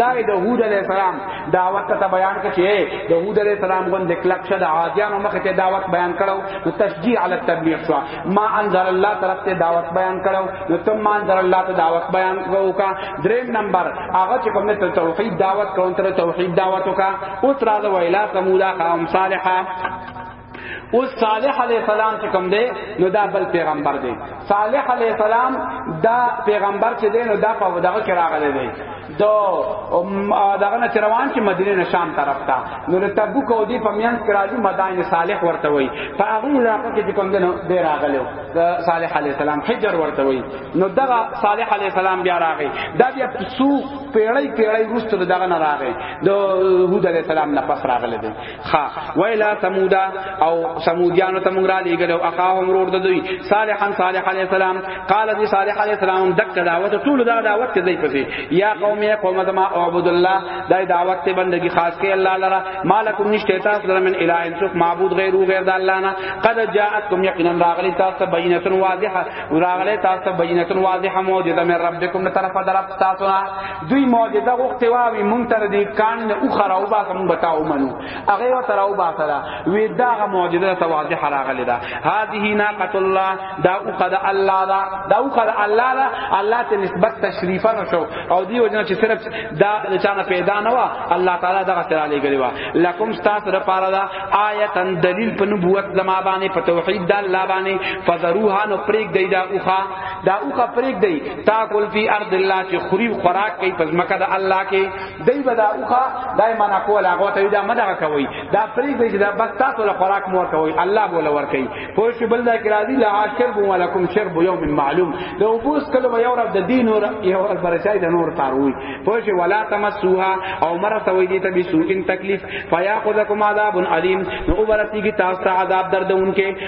[SPEAKER 1] دا د هود علی السلام دعوت ته بیان کړي د هود علی السلام غون د کلک شد عادیانو مخ ته دعوت بیان کړو نو تشجیع علی التبلیغ شو ما انزل الله طرف ته دعوت بیان کړو نو تم ما انزل الله ته دعوت بیان کړو کا دریم نمبر هغه چې کوم ته توحید دعوت کړو تر توحید دعوت وکا او تر دا ویلا سمودا قوم صالحا او صالح علیہ السلام چې کوم دی نو دا بل پیغمبر دی صالح علیہ السلام دا پیغمبر چې دی نو دا په دغه کې راغلی دی دو دغه نه روان چې مدینه نه شام طرف ته نو له تبوک او دی په میان کې راځي مدائن صالح ورته وای په هغه علاقه کې کوم دی نو دی راغلی صالح علیہ السلام حجر ورته وای نو دغه صالح علیہ السلام بیا راغی دا بیا څو پیړۍ پیړۍ وروسته دغه نه راغی د هود علیہ السلام نه پس راغلی دی خا ویلا سمودا او سمودیانو ته مونږ را لېګلو اخاهم رور د دوی صالحا صالح علی السلام قال دی صالح علی السلام دک دعوت ټول دا دعوت ته دی پسې یا قوم یا قوم ما اعبد الله دا دعوت ته بندگی خاص کې الله لرا مالکم نشته تاسو لرا من اله څوک معبود غیر او غیر د الله نه قد جاءتکم یقینا راغلی تاسو بینه واضحه راغلی تاسو بینه واضحه موجوده من ربکم طرف درف تاسو دوی معجزه غوښته واوی مونږ تر دې کان نه او خراو با کوم بتاو منو هغه و تراو با ترا وی دا معجزه ته واضح راغلی دا هذه ناقۃ الله دا او قد الله دا دا او قد الله دا الله ته نسبت تشریفا شو او دی وجنه چې صرف دا چانه پیدا نه وا الله تعالی دا سره علی غلی وا لکم استاس را پارا دا آیتن دلیل په نبوت زما باندې په توحید دا الله باندې فذروها نو پریک دی دا اوخه دا اوخه پریک دی تاکل فی ارض الله چې خریب خوراک کوي پس مکه د الله کې دای بدا اوخه دای معنا کول هغه ته دا مدغه کوي دا پری دی چې دا بس تاسو له خوراک مور کوي الله بوله ور کوي خو چې بل دا کې راځي لا شرب ولکم شرب یوم معلوم دا وبوس کله یو رب د دین اور یو رب برچای د نور تاروي خو چې ولا تمسوها او مر توي دي ته بسوء تکلیف فیاخذکم عذاب علیم نو برتی کی تاسو عذاب دردونکې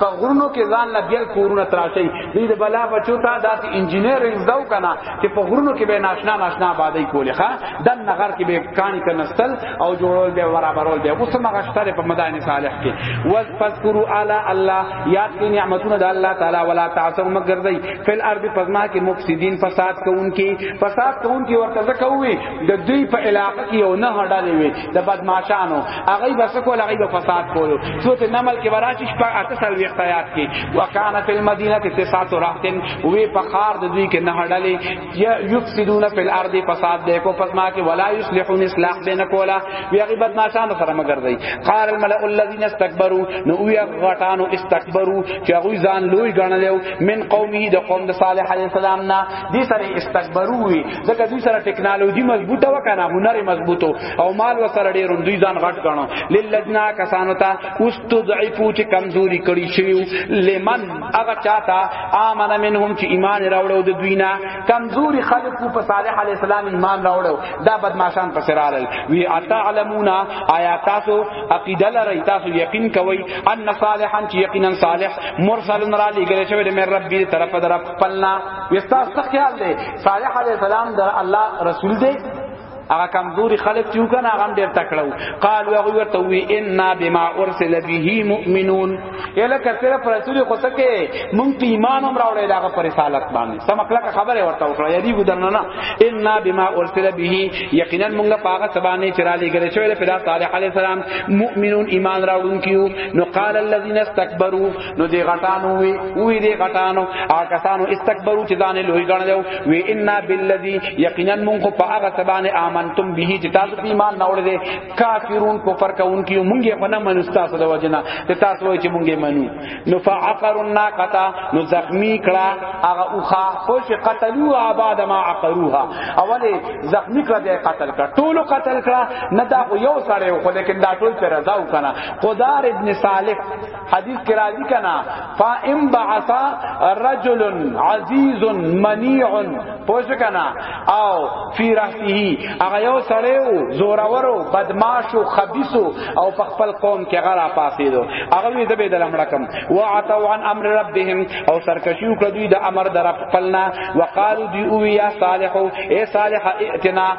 [SPEAKER 1] په غرونو کې ځان لا بیا کورونه تراشي دې د بلا بچو ته داسې انجینرینګ زده وکنه چې په غرونو کې به ناشنا ناشنا آبادی کولې ښا د نغر کې به کانی کنستل او جوړول به برابرول به اوس ما غشتره په مدائن صالح کې وز فذكروا علی الله یاد کې نعمتونه د الله تعالی ولا تعصوا مگر دی فل ارض پزما کې مفسدین فساد کوونکې فساد کوونکې ورته ځکه وي د دوی په علاقې کې یو نه هډالې وي د بدمعشانو هغه به سکول هغه به فساد کولو سورت نمل کې وراشي شپه اته سال وی اختیار کې وکانه فی المدینه تسعه راحتن وی په خار د دوی کې نه هډلې یفسدون فی الارض فساد دې کو پس ما کې ولا یصلحون اصلاح بین کولا وی هغه بدمعشانو سره مگر دی قال الملأ الذين استكبروا نو وی غټانو استكبروا چې هغه ځان لوی ګڼل من قومه د قوم د صالح علیه السلام نه دې سره استكبروا ځکه دوی سره ټکنالوژي مضبوطه وکنه هنر مضبوطو او مال وسره ډیر دوی ځان غټ کړو للذنا کسانو ته استضعفو چې کمزوري کړی شوی لمن هغه چاته امن منهم چې ایمان راوړو د دوی نه کمزوري خلقو په صالح علی السلام ایمان راوړو دا بدمعشان پس رالل وی اتعلمون آیا تاسو عقیده لرئ تاسو یقین کوئ ان صالحا چې یقینا صالح مرسل را لګل شوی د رب دی طرف در خپلنا وستا څه خیال دی صالح علیہ السلام در الله رسول دی هغه کمزوري خلک چې وکنه هغه ډیر تکړه قال او هغه ورته وی ان بما ارسل به مؤمنون اله کثره پر رسول خو سکه مونږ ته ایمان هم راوړی دا پر رسالت باندې سم کلک خبره ورته وکړه یی ګدرنه نه ان بما ارسل به یقینا مونږه پاغه سبانه چې را لګل شوی له پیدا صالح علی السلام مؤمنون ایمان راوړونکیو نو قال الذين استكبروا نو دی غټانو وی وی دی غټانو آکسانو استکبرو چې دانه لوی ګڼل وی ان بالذی یقینا مونږ په هغه سبان امنتم به چې تاسو په ایمان نه وړل کافرون کفر کوونکی مونږه په نه منو تاسو د وجنا ته تاسو وای چې مونږه منو نو فعقر الناقه نو زخمی کړه هغه اوخه خوش قتلوا آباد ما عقروها اوله زخمی کړه دی قتل کړه ټول قتل کړه نه دا یو سره خو لیکن دا ټول پر رضا وکنه قدار ابن صالح حدیث کې راځي کنا فإن بعث رجل عزیز منیع پوښ کنا او فی رحته هغه یو سړی وو زورور او بدمعاش او خبيث او په خپل قوم کې غرا پاسیدو هغه وی د بيدل امړکم وعتوا عن امر ربهم او سرکشي وکړه دوی د امر در خپلنا وقالو دی او یا صالح اے صالح ائتنا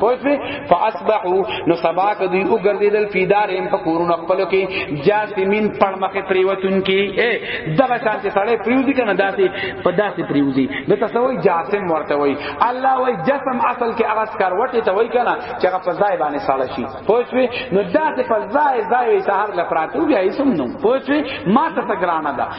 [SPEAKER 1] پوه شئ فاصبحوا نو سبا کدی او ګرځیدل فی دارهم په کورونو خپل کې جاسمین پړ مخه پریوتون کې اے دغه شانته سړی پریوزی کنه داسې په داسې پریوزی د تسوی جاسم ورته وای الله وای جسم اصل کې هغه سکروټه ته وای کنه چې هغه په ځای باندې ساړه شي پوه شئ نو داسې په ځای ځای سهار لپراتو بیا یې سم نو پوه شئ ما ته ګرانه ده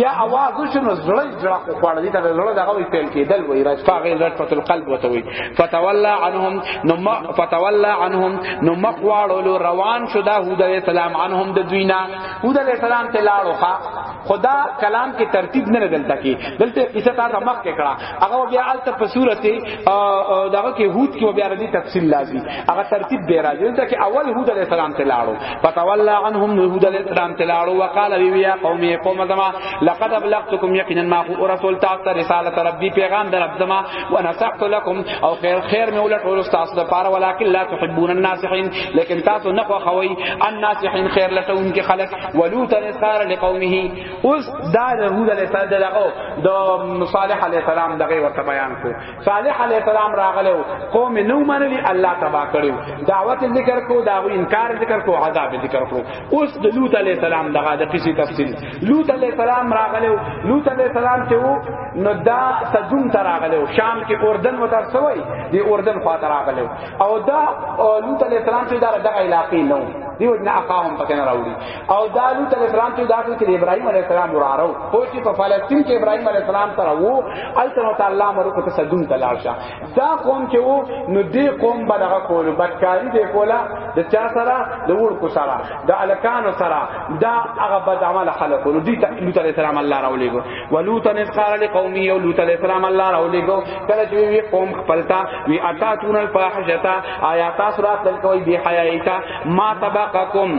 [SPEAKER 1] یا आवाज وشنو زړه زړه کو خړ دي ته زړه دغه وی پیل کېدل وای راځ فاغه رټه القلب وتوي فتولى عنهم نو فتولى عنهم نو مخواړو روان شو دا هود علیہ السلام عنهم د دوینا هود علیہ السلام ته لاړو ښا خدا کلام کې ترتیب نه دلته کې دلته قصه تا مخ کې کړه هغه بیا الته په صورت دغه کې هود کې بیا ردی تفصیل لازم هغه ترتیب به راځي دلته کې اول هود علیہ السلام ته لاړو فتولى عنهم هود علیہ السلام ته لاړو وقال وی یا قوم قوم زما لقد ابلغتكم یقینا ما هو رسول تاسو ته رسالت ربی پیغام در رب زما ونصحت لكم او خیر خیر مې ولټ ول تاسو ته پاره ولکن لا تحبون الناصحين لیکن تاسو نه خوښوي الناصحين خیر لټون کې خلق ولوط علیہ السلام لقومه اوس دا د هود علی السلام دغه د صالح علی السلام دغه ورته بیان کو صالح علی السلام راغلو قوم نو منلی الله تبا کړو دعوت ذکر کو دا انکار ذکر کو عذاب ذکر کو اوس د لوط علی السلام دغه د قصې تفصیل لوط علی السلام راغلو لوط علی السلام ته وو نو دا سجون تر راغلو شام کې اردن وتر سوی دی اردن خاطر راغلو او دا لوط علی السلام چې دا دغه علاقې نو دیو نه اقاهم پکې نه راوړي او دا لوط علیہ السلام ته داخل کې ابراهیم علیہ السلام ورارو خو چې په فلسطین کې ابراهیم علیہ السلام سره وو الته تعالی مرو ته صدون تلار شه دا قوم چې وو نو دې قوم بدغه کول بدکاری دې کولا د چا سره د ور کو سره د الکان سره دا هغه بد عمل خلق نو دې لوط علیہ السلام الله راولېګو ولوط ان قال لقومه او لوط علیہ السلام الله راولېګو کله چې وی قوم خپلتا وی اتاتون الفاحشتا آیات سورات تل کوي بی حیایتا ما تبقکم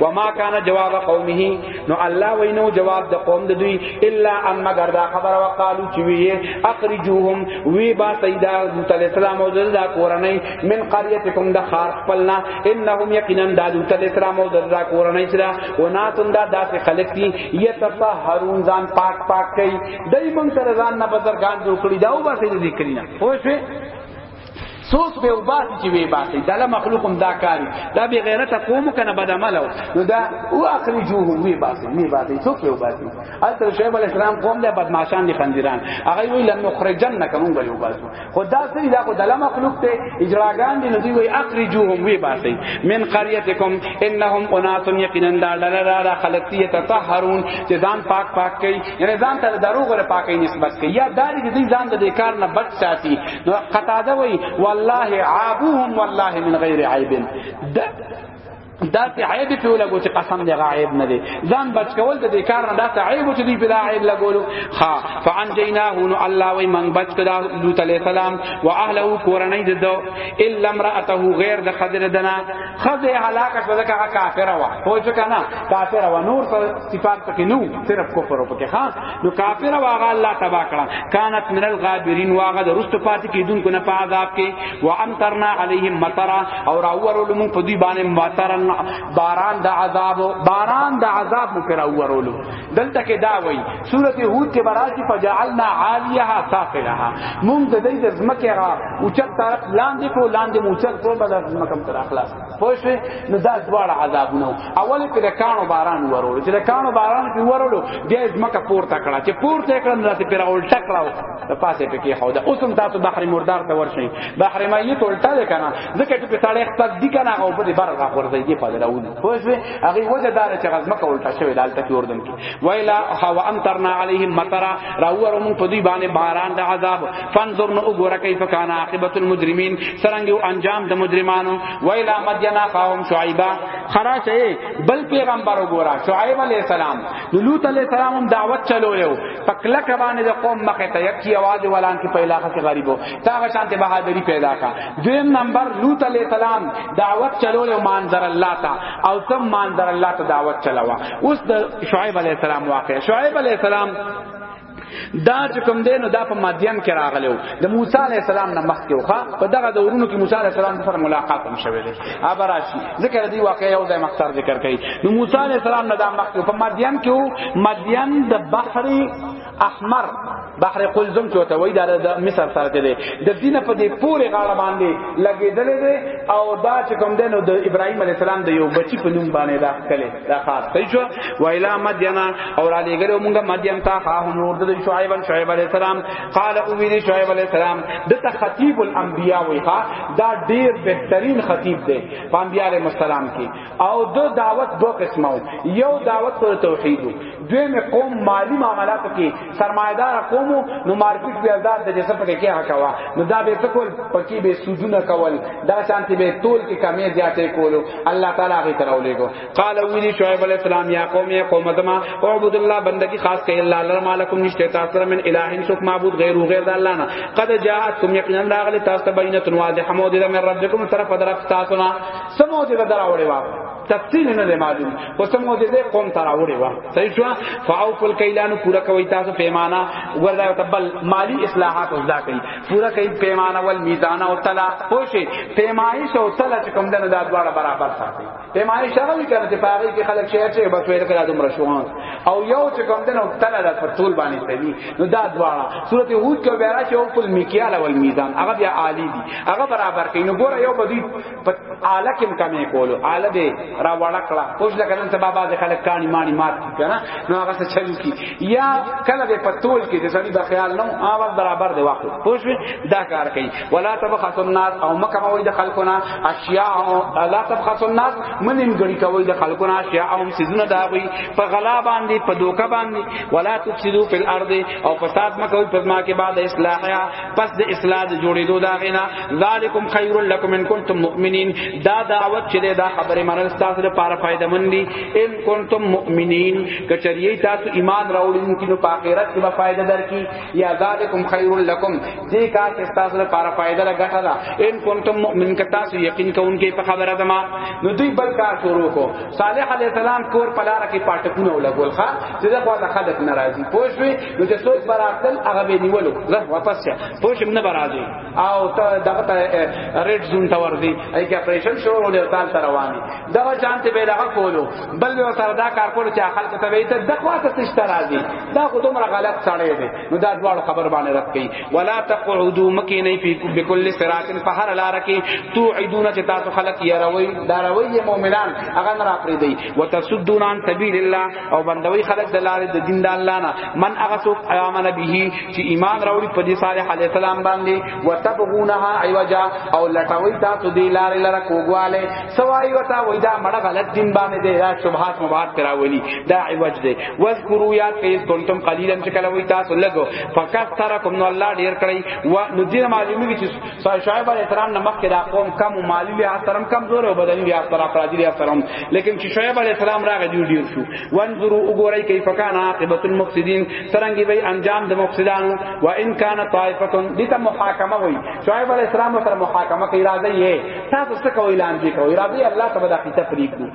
[SPEAKER 1] وما كان جواب قومه نو الله وینو جواب د قوم د دوی الا ان مگر دا خبر وقالو چې وی اخرجوهم وی با سیدا تعالی السلام او دا کورنۍ من قريتكم د خار خپلنا انهم یقینا دا تعالی السلام او دا کورنۍ سره وناتن دا داسې خلق دي یتطهرون ځان پاک پاک کوي دای مونږ سره ځان نه بزرګان جوړ کړی دا و با سید ذکرینه خو شوه سوس به وباسي چې وی باسي دا له مخلوقم دا کاری دا به غیرت قوم کنه بد عمل نو دا او اخرجوه وی باسي وی باسي سوس به وباسي حضرت شعیب علیہ السلام قوم له بدمعشان دي خندیران هغه وی لن نخرجن کوم به وباسو خدا سری دا کو د له مخلوق ته اجراګان دي نو دی وی اخرجوهم وی باسي من قريتكم انهم اناس يقينا دا ډلرا خلقيه تطهرون چې ځان پاک پاک کوي یعنی ځان ته دروغ له پاکي نسبت کوي یا دا دې دې ځان د کار نه بچ ساتي نو قطاده وي والله عابهم والله من غیر عیب دا ته عیب په لګو چې قسم دی غایب نه دی ځان بچ کول د دې کار نه دا ته عیب چې دی بلا عیب لګولو ها فانجیناه نو الله وی من بچ کړه لوط علیہ السلام واهله کورنۍ ددو الا امراته غیر د خضر دنا خزه هلاک شو ځکه هغه کافر و خو چې کنه کافر و نور څه صفات پکې نو صرف کفر و پکې ها نو کافر و هغه الله تبا کړه کانت من الغابرین و هغه درست پاتې کیدونکو نه په عذاب کې و امطرنا علیهم مطرا او راورول مون په دوی باندې مطرن باران د عذاب باران د عذاب مو پر راورول دلته کې دا وایي سورته هود کې براشي فجعلنا عالیها سافلها موږ د دې د زمکه را او چت طرف لاندې کو لاندې مو چت کو بل زمکه تر اخلاص پوه شئ نو دا دواړه عذابونه اول کې د کانو باران ورول چې د کانو باران کې ورولو د زمکه پورته کړه چې پورته کړه نو ته پیرا الټه کړه د پاسه په کې خو دا اوس هم تاسو بحر مردار ته ورشئ بحر میت الټه ده کنه ځکه چې په ساړه خپل دي کنه او په دې بار راغورځي دی په دې راوځي پوه شو هغه وجه دار چې غزمه کول تا شوی دالته کې اردن کې ویلا هو امطرنا علیهم مطرا راور مون په دوی باندې باران د عذاب فانظر نو وګوره کیف کان عاقبت المجرمین سرنګ یو انجام د مجرمانو ویلا مدینا قوم شعیبا خراش بل پیغمبر وګوره شعیب علیہ السلام لوط علیہ السلام دعوت چلو یو پکله کبانې د قوم مخه ته یک کی आवाज ولان کې په علاقې کې غریبو تا هغه شانته بهادری پیدا کا دویم نمبر لوط علی السلام دعوت چلول او منظر الله تا او تم منظر الله ته دعوت چلاوا اوس د شعیب علی السلام واقع شعیب علی السلام دا چې کوم دی نو دا په مدین کې راغلو د موسی علی السلام نه مخکې وخه په دغه دورونو کې موسی علی السلام سره ملاقات هم شوه دی ابراشی ذکر دی واقعا یو ځای مختار ذکر کړي نو موسی علی السلام نه دا مخکې په مدین کې وو مدین د بحر احمر بحر قلزم چوته وای دا د مصر سره دی د دینه په دې پوره غاړه باندې لګیدلې دی او دا چې کوم دی نو د ابراهیم علی السلام د یو بچی په نوم باندې دا کله دا خاص صحیح شو وایلا مدینا اور علی ګره مونږه مدین تا خا هم ورته شعیب شعیب علی السلام قال او ویلی شعیب علیہ السلام دته خطیب الانبیاء وی ها دا ډیر بهترین خطیب دی په انبیاء علیہ السلام کې او دو دعوت دو قسمه یو دعوت پر توحید دوی می قوم مالی معاملات کې سرمایدار قوم نو مارکیټ به آزاد د جسد پکې کې حقوا نو دا به تکول پکې به سودونه کول دا شانتی به تول کې کمې زیاتې کولو الله تعالی هغه تراولې کو قال ویلی شعیب علیہ السلام یا قوم یا قوم ادما اعبد الله بندگی خاص کئ الله لرا مالکم نشته تاسو من الہ سوک معبود غیر غیر د الله نه قد جاءتکم یقینا راغلی تاسو بینۃ واضح موجوده من ربکم طرف درف تاسو نه سموجوده دراوړی وا تفصیل نه دی معلوم خو سم معجزه قوم ته راوړي وا صحیح شو فاوف الکیلان پورا کوي تاسو پیمانه وردا تبل مالی اصلاحات وزدا کوي پورا کوي پیمانه ول میزان او تلا پوشي پیمایش او تلا چې کوم دنه دا دواړه برابر ساتي پیمانه شغه وی کنه چې پاره کې خلک شعر چې بس ویل کړه دومره شوان او یو چې کوم دنو تنه د پټول باندې تني نو دا دواړه سورته هود کې بیا راځي او کل میکیال او میزان هغه بیا عالی دي هغه برابر کین نو ګوره یو بدی په اعلی کې کمې کولو اعلی دې را وړه کړه پوښ لکه نن سبا باز خلک کانی مانی مات کنه نو هغه څه چلو کی یا کله به پټول کې د سړي د خیال نو اواز برابر دی واخلو پوښ دا کار کوي ولا تبخس الناس او مکه موي د خلقنا اشیاء لا تبخس الناس منن غړي کوي د خلقنا اشیاء هم سيزونه دا وي په غلا باندې په دوکه باندې ولا تفسدوا فی الارض او فساد مکوي په ما کې بعد اصلاحیا پس د اصلاح د جوړېدو دا غینا ذالکم خیر لکم ان کنتم مؤمنین دا دعوت چې دا خبره منل تاسو لپاره فائدہ مندي ان کنتم مؤمنین کچریه تاسو ایمان راوړونکو په آخرت کې به فائدہ درکې یا ذالکم خیر لکم دې کار کې تاسو لپاره فائدہ ده ګټه ده ان کنتم مؤمن که تاسو یقین کوونکې په خبره ده ما نو دوی بل کار شروع کو صالح علی السلام کور پلار کې پټکونه ولګول ښا چې دا خو خلک ناراضي پوښوي نو چې څوک براتل هغه به نیولو زه واپس شه پوښم نه برازي او ته دغه ته ریډ زون ته وردی ای کې اپریشن شروع ولې تال تر رواني دا شانته به دغه کولو بل به سره دا کار کول چې خلک ته وي ته دغه ته تشترازي دا خو دومره غلط سړی دی نو دا دوړ خبر باندې رد کړي ولا تقعدوا مکی نه پی بكل صراط فهر لار کی توعدون چې تاسو خلق یا روي دا روي مؤمنان هغه نه راپری دی وتصدون عن سبیل الله او بندوي خلق د لارې د دین د الله نه من هغه څوک امن به چې ایمان راوړي په دې صالح علی السلام باندې وتبغونها ایوجا او لټوي تاسو دې لارې لره کوګواله سوای وتا وای دا مړه غلط دین باندې دی دا شبهات مبارک راولي دا ایوج دی واذکروا یاد کئ اس کنتم قلیلا چې کله وای تاسو لګو فکثرکم نو الله ډیر کړی و نو دې معلومی چې شعیب علیہ السلام نمک کې دا قوم کم او مالی له احترام کم زور او بدنی له احترام افرادی له احترام لیکن چې شعیب علیہ السلام راغی دی ډیر شو وانظروا وګورئ کیف کان عاقبت المفسدین څنګه وی انجام د مفسدانو و ان کان طائفه دته محاکمه وای شعیب علیہ السلام سره محاکمه کوي راځي تاسو څه کوي لاندې کوي راځي الله تبارک و تعالی پریږدو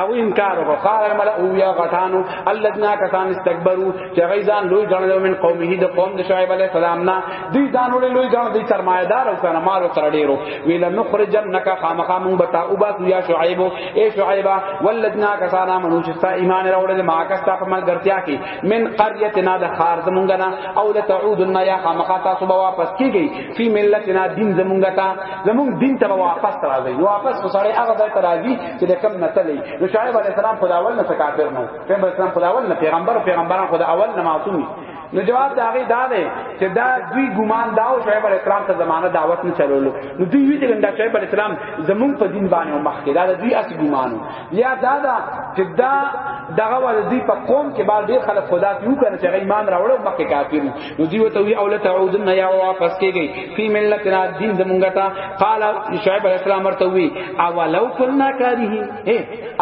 [SPEAKER 1] او انکار وکړه قال الملأ یا غټانو الذين كسان استكبروا چې غي ځان لوی ګڼل من قومه د قوم د شعیب علی السلام نه دوی ځان وړي لوی ګڼل دي سرمایدار او سره مال او سره ډیرو ویل نخرجنک خامخا مون بتا او باسو یا شعیب اے شعیب والذین کسان امنوا چې ستا ایمان راوړل ما کا ستا په ملګرتیا کې من قريتنا د خار زمونږ نه او لتعودن یا خامخا تاسو به واپس کیږئ فی ملتنا دین زمونږ ته زمونږ دین ته واپس راځي واپس وسړی هغه ځای ته راځي چې د کم نسلې نو شعیب علی السلام خدا اول نه کافر نو پیغمبر اسلام خدا اول نه پیغمبر پیغمبران خدا اول نه معصومی نو جواب دا غي دا دی چې دا دوی ګمان دا او شعیب علی السلام ته زمانہ دعوت نه چلولو نو دوی وی چې دا شعیب علی السلام زمون په دین باندې مخ کې دا دوی اس ګمانو یا دا دا چې دا دغه ول دوی په قوم کې بار ډیر خلک خدا ته یو کنه چې ایمان راوړو مکه کافر نو دی وته وی اول تعودن یا واپس کیږي فی ملت را دین د مونږه تا قال شعیب علیہ السلام ورته وی اولو کنا کاریه اے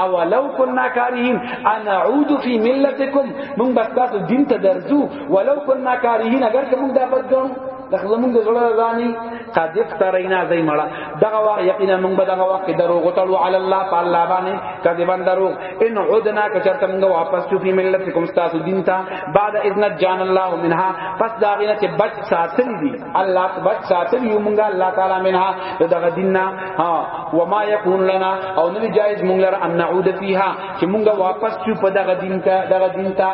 [SPEAKER 1] اولو کنا کاریه انا اعود فی ملتکم مونږ بس تاسو دین ته درځو ولو کنا کاریه اگر کوم دا بدګنو د خپل مونږ د زړه ځاني قد افترینا زی مړه دغه وخت یقینا موږ به دغه وخت دروغ وتړو علی الله تعالی باندې کذبان دروغ ان عدنا کچرته موږ واپس شو په ملت کوم تاسو دین ته بعد اذن جان الله منها پس دا غینه چې بچ ساتل دي الله بچ ساتل یو موږ الله تعالی منها دغه دیننا ها وما یکون لنا او نه جایز موږ لر ان نعود فیها چې موږ واپس شو په دغه دین ته دغه دین ته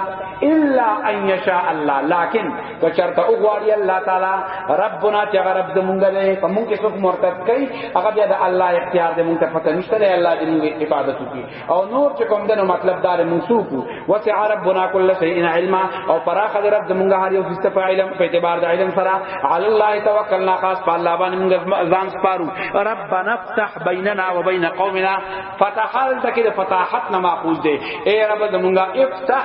[SPEAKER 1] الا ان یشاء الله لكن که چرته او غواړي الله تعالی ربنا چې هغه رب زمونږ دی په مونږ کې څوک مرتد کوي هغه بیا د الله اختیار دی مونږ ته پته نشته دی الله دې مونږ عبادت وکړي او نور چې کوم دنو مطلب دار مونږ څوک وسع ربنا کل شیء علما او پراخ در رب زمونږ هر یو څه په علم په اعتبار د علم سره علی الله توکلنا خاص په الله باندې مونږ ځان سپارو ربنا افتح بیننا وبین قومنا فتح حال تکي د فتاحت نه ماخوذ دی اے رب زمونږ افتح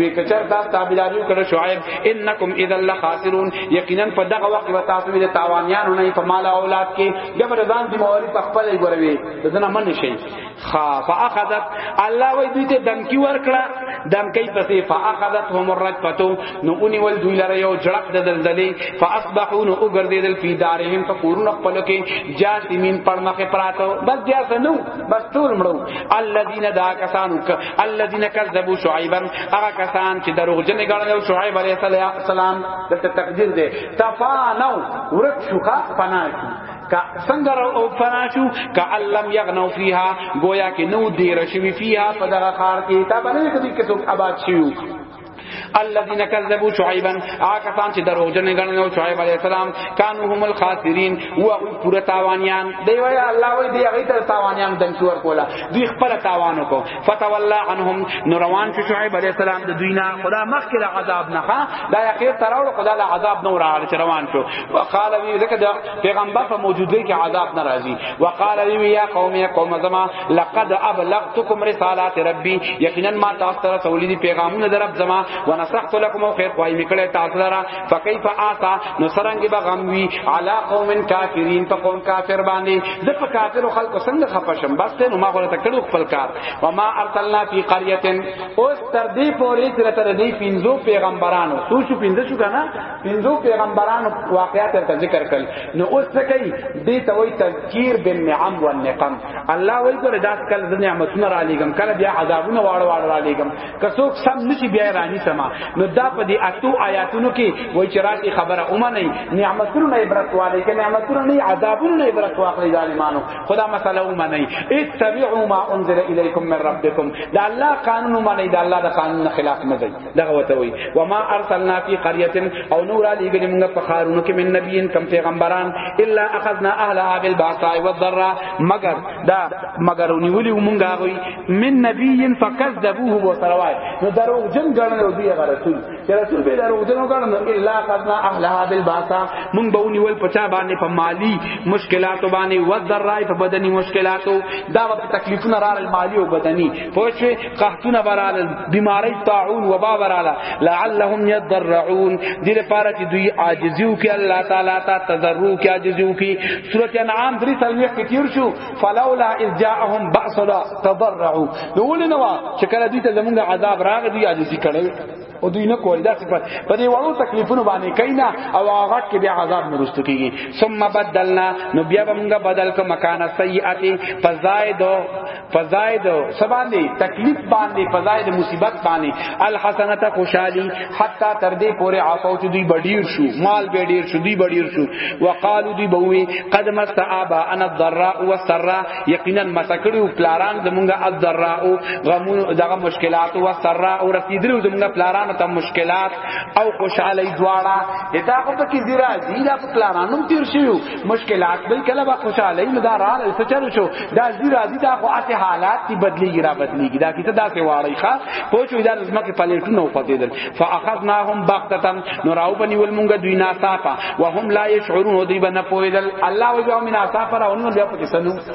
[SPEAKER 1] وی کچر تاسو تابعداریو کړه شعیب انکم اذا لخاسرون یقینا په دغه وخت و تاسو ویل تاوانیانو نه په مال اولاد کې دغه ځان دی موري په خپل ګوروي دنه من شي خا فاخذت الله وی دوی ته دمکی ورکړه دمکی پسې فاخذتهم الرجفه نو اونی ول دوی لره یو جړق د دلدلې فاصبحوا نو وګرځیدل په دارهم په کورن خپل کې جاسمین پړمخه پراتو بس جاسنو بس ټول مړو الذين دا کسانو الذين كذبوا شعيبا هغه کسان چې دروغ جن غړل شعيب عليه السلام د تقدیر دی تفانو ورک شوخه فنا کا څنګه او فنا شو کا علم یغنو فیها گویا کې نو دیر شوی فیها په دغه خار کې تا باندې کدي کې څوک آباد شیو الذين كذبوا شعيبا آکسان چې دروغجن غننو شعیب علیہ السلام کانو هم الخاسرین و او پورا تاوانیان دی وای الله وای دی هغه تر تاوانیان دم شور کولا دوی خپل تاوانو کو فتولى عنهم نوروان چې شعیب علیہ السلام د دوی نه خدا مخکې له عذاب نه دا یقین تراول خدا له عذاب نه ورغل چې روان شو وقال وی ذکر پیغمبر په موجودګۍ کې عذاب ناراضي وقال وی یا قوم یا قوم زما لقد ابلغتكم رسالات ربي یقینا ما تاسو ته رسول دي پیغامونه در رب زما ونصحت لكم خير خوای میکړه تاسو لرا فكيف آتا نو سرنګ به غم وی علا قوم کافرین په قوم کافر باندې د په کافر خلکو څنګه خپشم بس ته نو ما غره تکړو خپل کار وما ارسلنا في قريه اوس تر دې پورې تر تر دې پینځو پیغمبرانو څو شو پینځه شو کنه پینځو پیغمبرانو واقعات ته ذکر کړل نو اوس څه کوي دې ته وایي تذکیر بالنعم والنقم الله وی ګره داس کله د نعمتونو را لېګم کله بیا عذابونه واړ واړ را لېګم که څوک سم نشي بیا رانی سما نو دا په دې اتو آیاتونو کې وای چې راته خبره اومه نه نعمتونو نه عبرت والي کې نعمتونو نه عذابونو نه عبرت واخلي ظالمانو خدا مسله اومه نه اتبعوا ما انزل اليكم من ربكم دا الله قانون اومه نه دا الله د قانون خلاف نه دی دغه وته وی و ما ارسلنا فی قريه او نور علی گلی موږ په خارونو کې من نبیین کم پیغمبران الا اخذنا اهلها بالباساء والضراء مگر دا مگر ونیولی موږ غوی من نبیین فکذبوه وسروای نو درو جن ګڼل او دی رسول چې رسول به درو جن ګڼل الا اخذنا اهلها بالباساء موږ به ونیول پچا باندې په مالی مشکلاتو باندې والضراء په بدني مشکلاتو دا په تکلیفونه را مالی او بدني پوښوي قحطونه برال بیماری طاعون وبا براله لعلهم يضرعون دې لپاره چې دوی عاجزیو کې الله تعالی ته تضرع کې عاجزیو کې سورۃ انعام درې تلویح کې تیر شو فلولا اذ جاءهم باسنا تضرعوا نو ولنو چې کله دې ته زمونږ عذاب راغی دوی عاجزی کړو او دوی نه کول داسې په په دې وړو تکلیفونو باندې کینا او هغه کې بیا عذاب مرستو کیږي ثم بدلنا نو بیا موږ بدل کو مکان سیئات فزائد فزای د سبان دی تکلیف باندې فزای د مصیبت باندې الحسنات خوشحالی حتا تر دې پورې عاصو چې دوی بډیر شو مال به ډیر شو دوی بډیر شو وقالو دوی بوي قد مست ابا انا الضراء والسراء یقینا مسکړي او پلاران زمونږه الضراء غمون دغه مشکلات او سراء او رسیدلو زمونږه پلاران ته مشکلات او خوشحالی دواړه دا خو پکې زیرا زیرا پلارانو تیر شي مشکلات به کله به خوشاله نه دا را لې سچل شو دا زی راځي دا خو اته حالات دی بدلیږي را بدلیږي دا کیته دا څه واړی ښا پوه شو دا زمکه پلیټونه او پدیدل فاخذناهم بغتتا نو راو بنی ول مونږ دوی ناصافا وهم لا یشعرون دوی بنه پویدل الله وجو من اصافا راونو بیا پکې سنو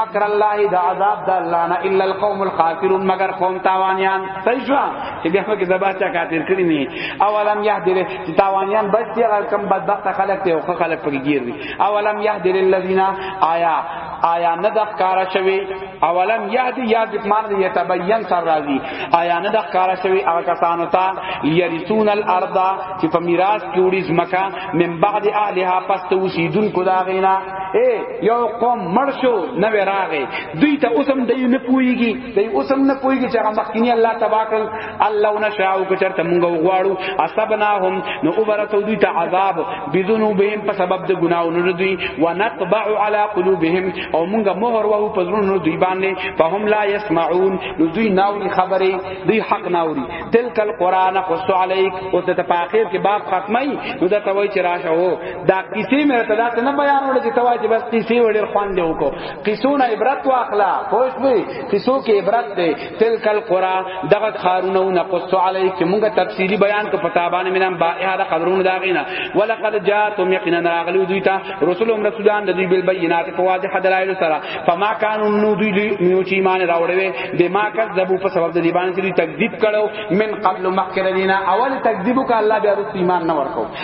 [SPEAKER 1] مکر الله دا عذاب د الله نه الا القوم الخاسرون مگر قوم تاوانیان صحیح شو چې بیا کې زباچا کافر کړی نه اولم يهدل چې تاوانیان بس دی هغه کم بدبخت خلک ته خو خلک پکې گیر دي اولم يهدل الذين آیا آیا نه د ښکارا شوی اولم یاد یاد مان دی یتبین سر راضی آیا نه د ښکارا شوی هغه کسانو ته یرثون الارض چې په میراث کې وړي ځمکه من بعد اهلها پس ته وسیدون کو دا غینا اے یو قوم مړ شو نه وراغه دوی ته اوسم دی نه پويږي دی اوسم نه پويږي چې هغه مخکینی الله تبا کړل الله نشاء او که چرته مونږ وغواړو اسبناهم نو اوبرته دوی ته عذاب بذنوبهم په سبب د ګناونو دوی ونطبع على قلوبهم او مونږ مهر وو په زړونو دوی باندې فهم لا يسمعون نو دوی ناوي خبره دوی حق ناوري تلک القران قص عليك او ته په اخر کې باب ختمي نو دا ته وای چې راشه دا کیسې مې ته داسې نه بیانول چې توا چې بس کیسې وړي خوان دی وکړو کیسو نه عبرت واخلا خوش وي کیسو کې عبرت دی تلکل قرا دغه خارونه نه قص علی چې موږ تفصیلی بیان کو پتا باندې مینم با هغه خبرونه دا غینا ولقد جاءتم یقینا راغلی دوی ته رسول هم رسولان د دوی بل بینات په واضح دلایل سره فما کانوا نو دوی نیو چې ایمان راوړې به ما کذبوا په سبب د دی باندې تکذیب کړو من قبل مخکره دینا اول تکذیب وک الله بیا رسول ایمان نه ورکو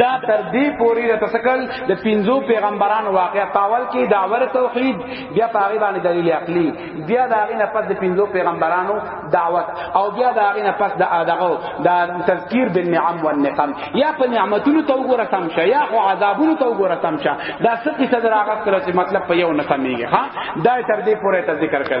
[SPEAKER 1] دا تر دې پوری د تسکل د پنځو پیغمبرانو واقعا پاول کې داور توحید بیا پاغي باندې دلیل عقلی بیا دا غینه پس د پنځو پیغمبرانو دعوت او بیا دا غینه پس د ادغه د تذکیر بالنعم والنقم یا په نعمتونو تو ګور تم شه یا خو عذابونو تو ګور تم شه دا څه قصه دراغه کړ چې مطلب په یو نه سمېږي ها دا تر دې پوری ته ذکر کړ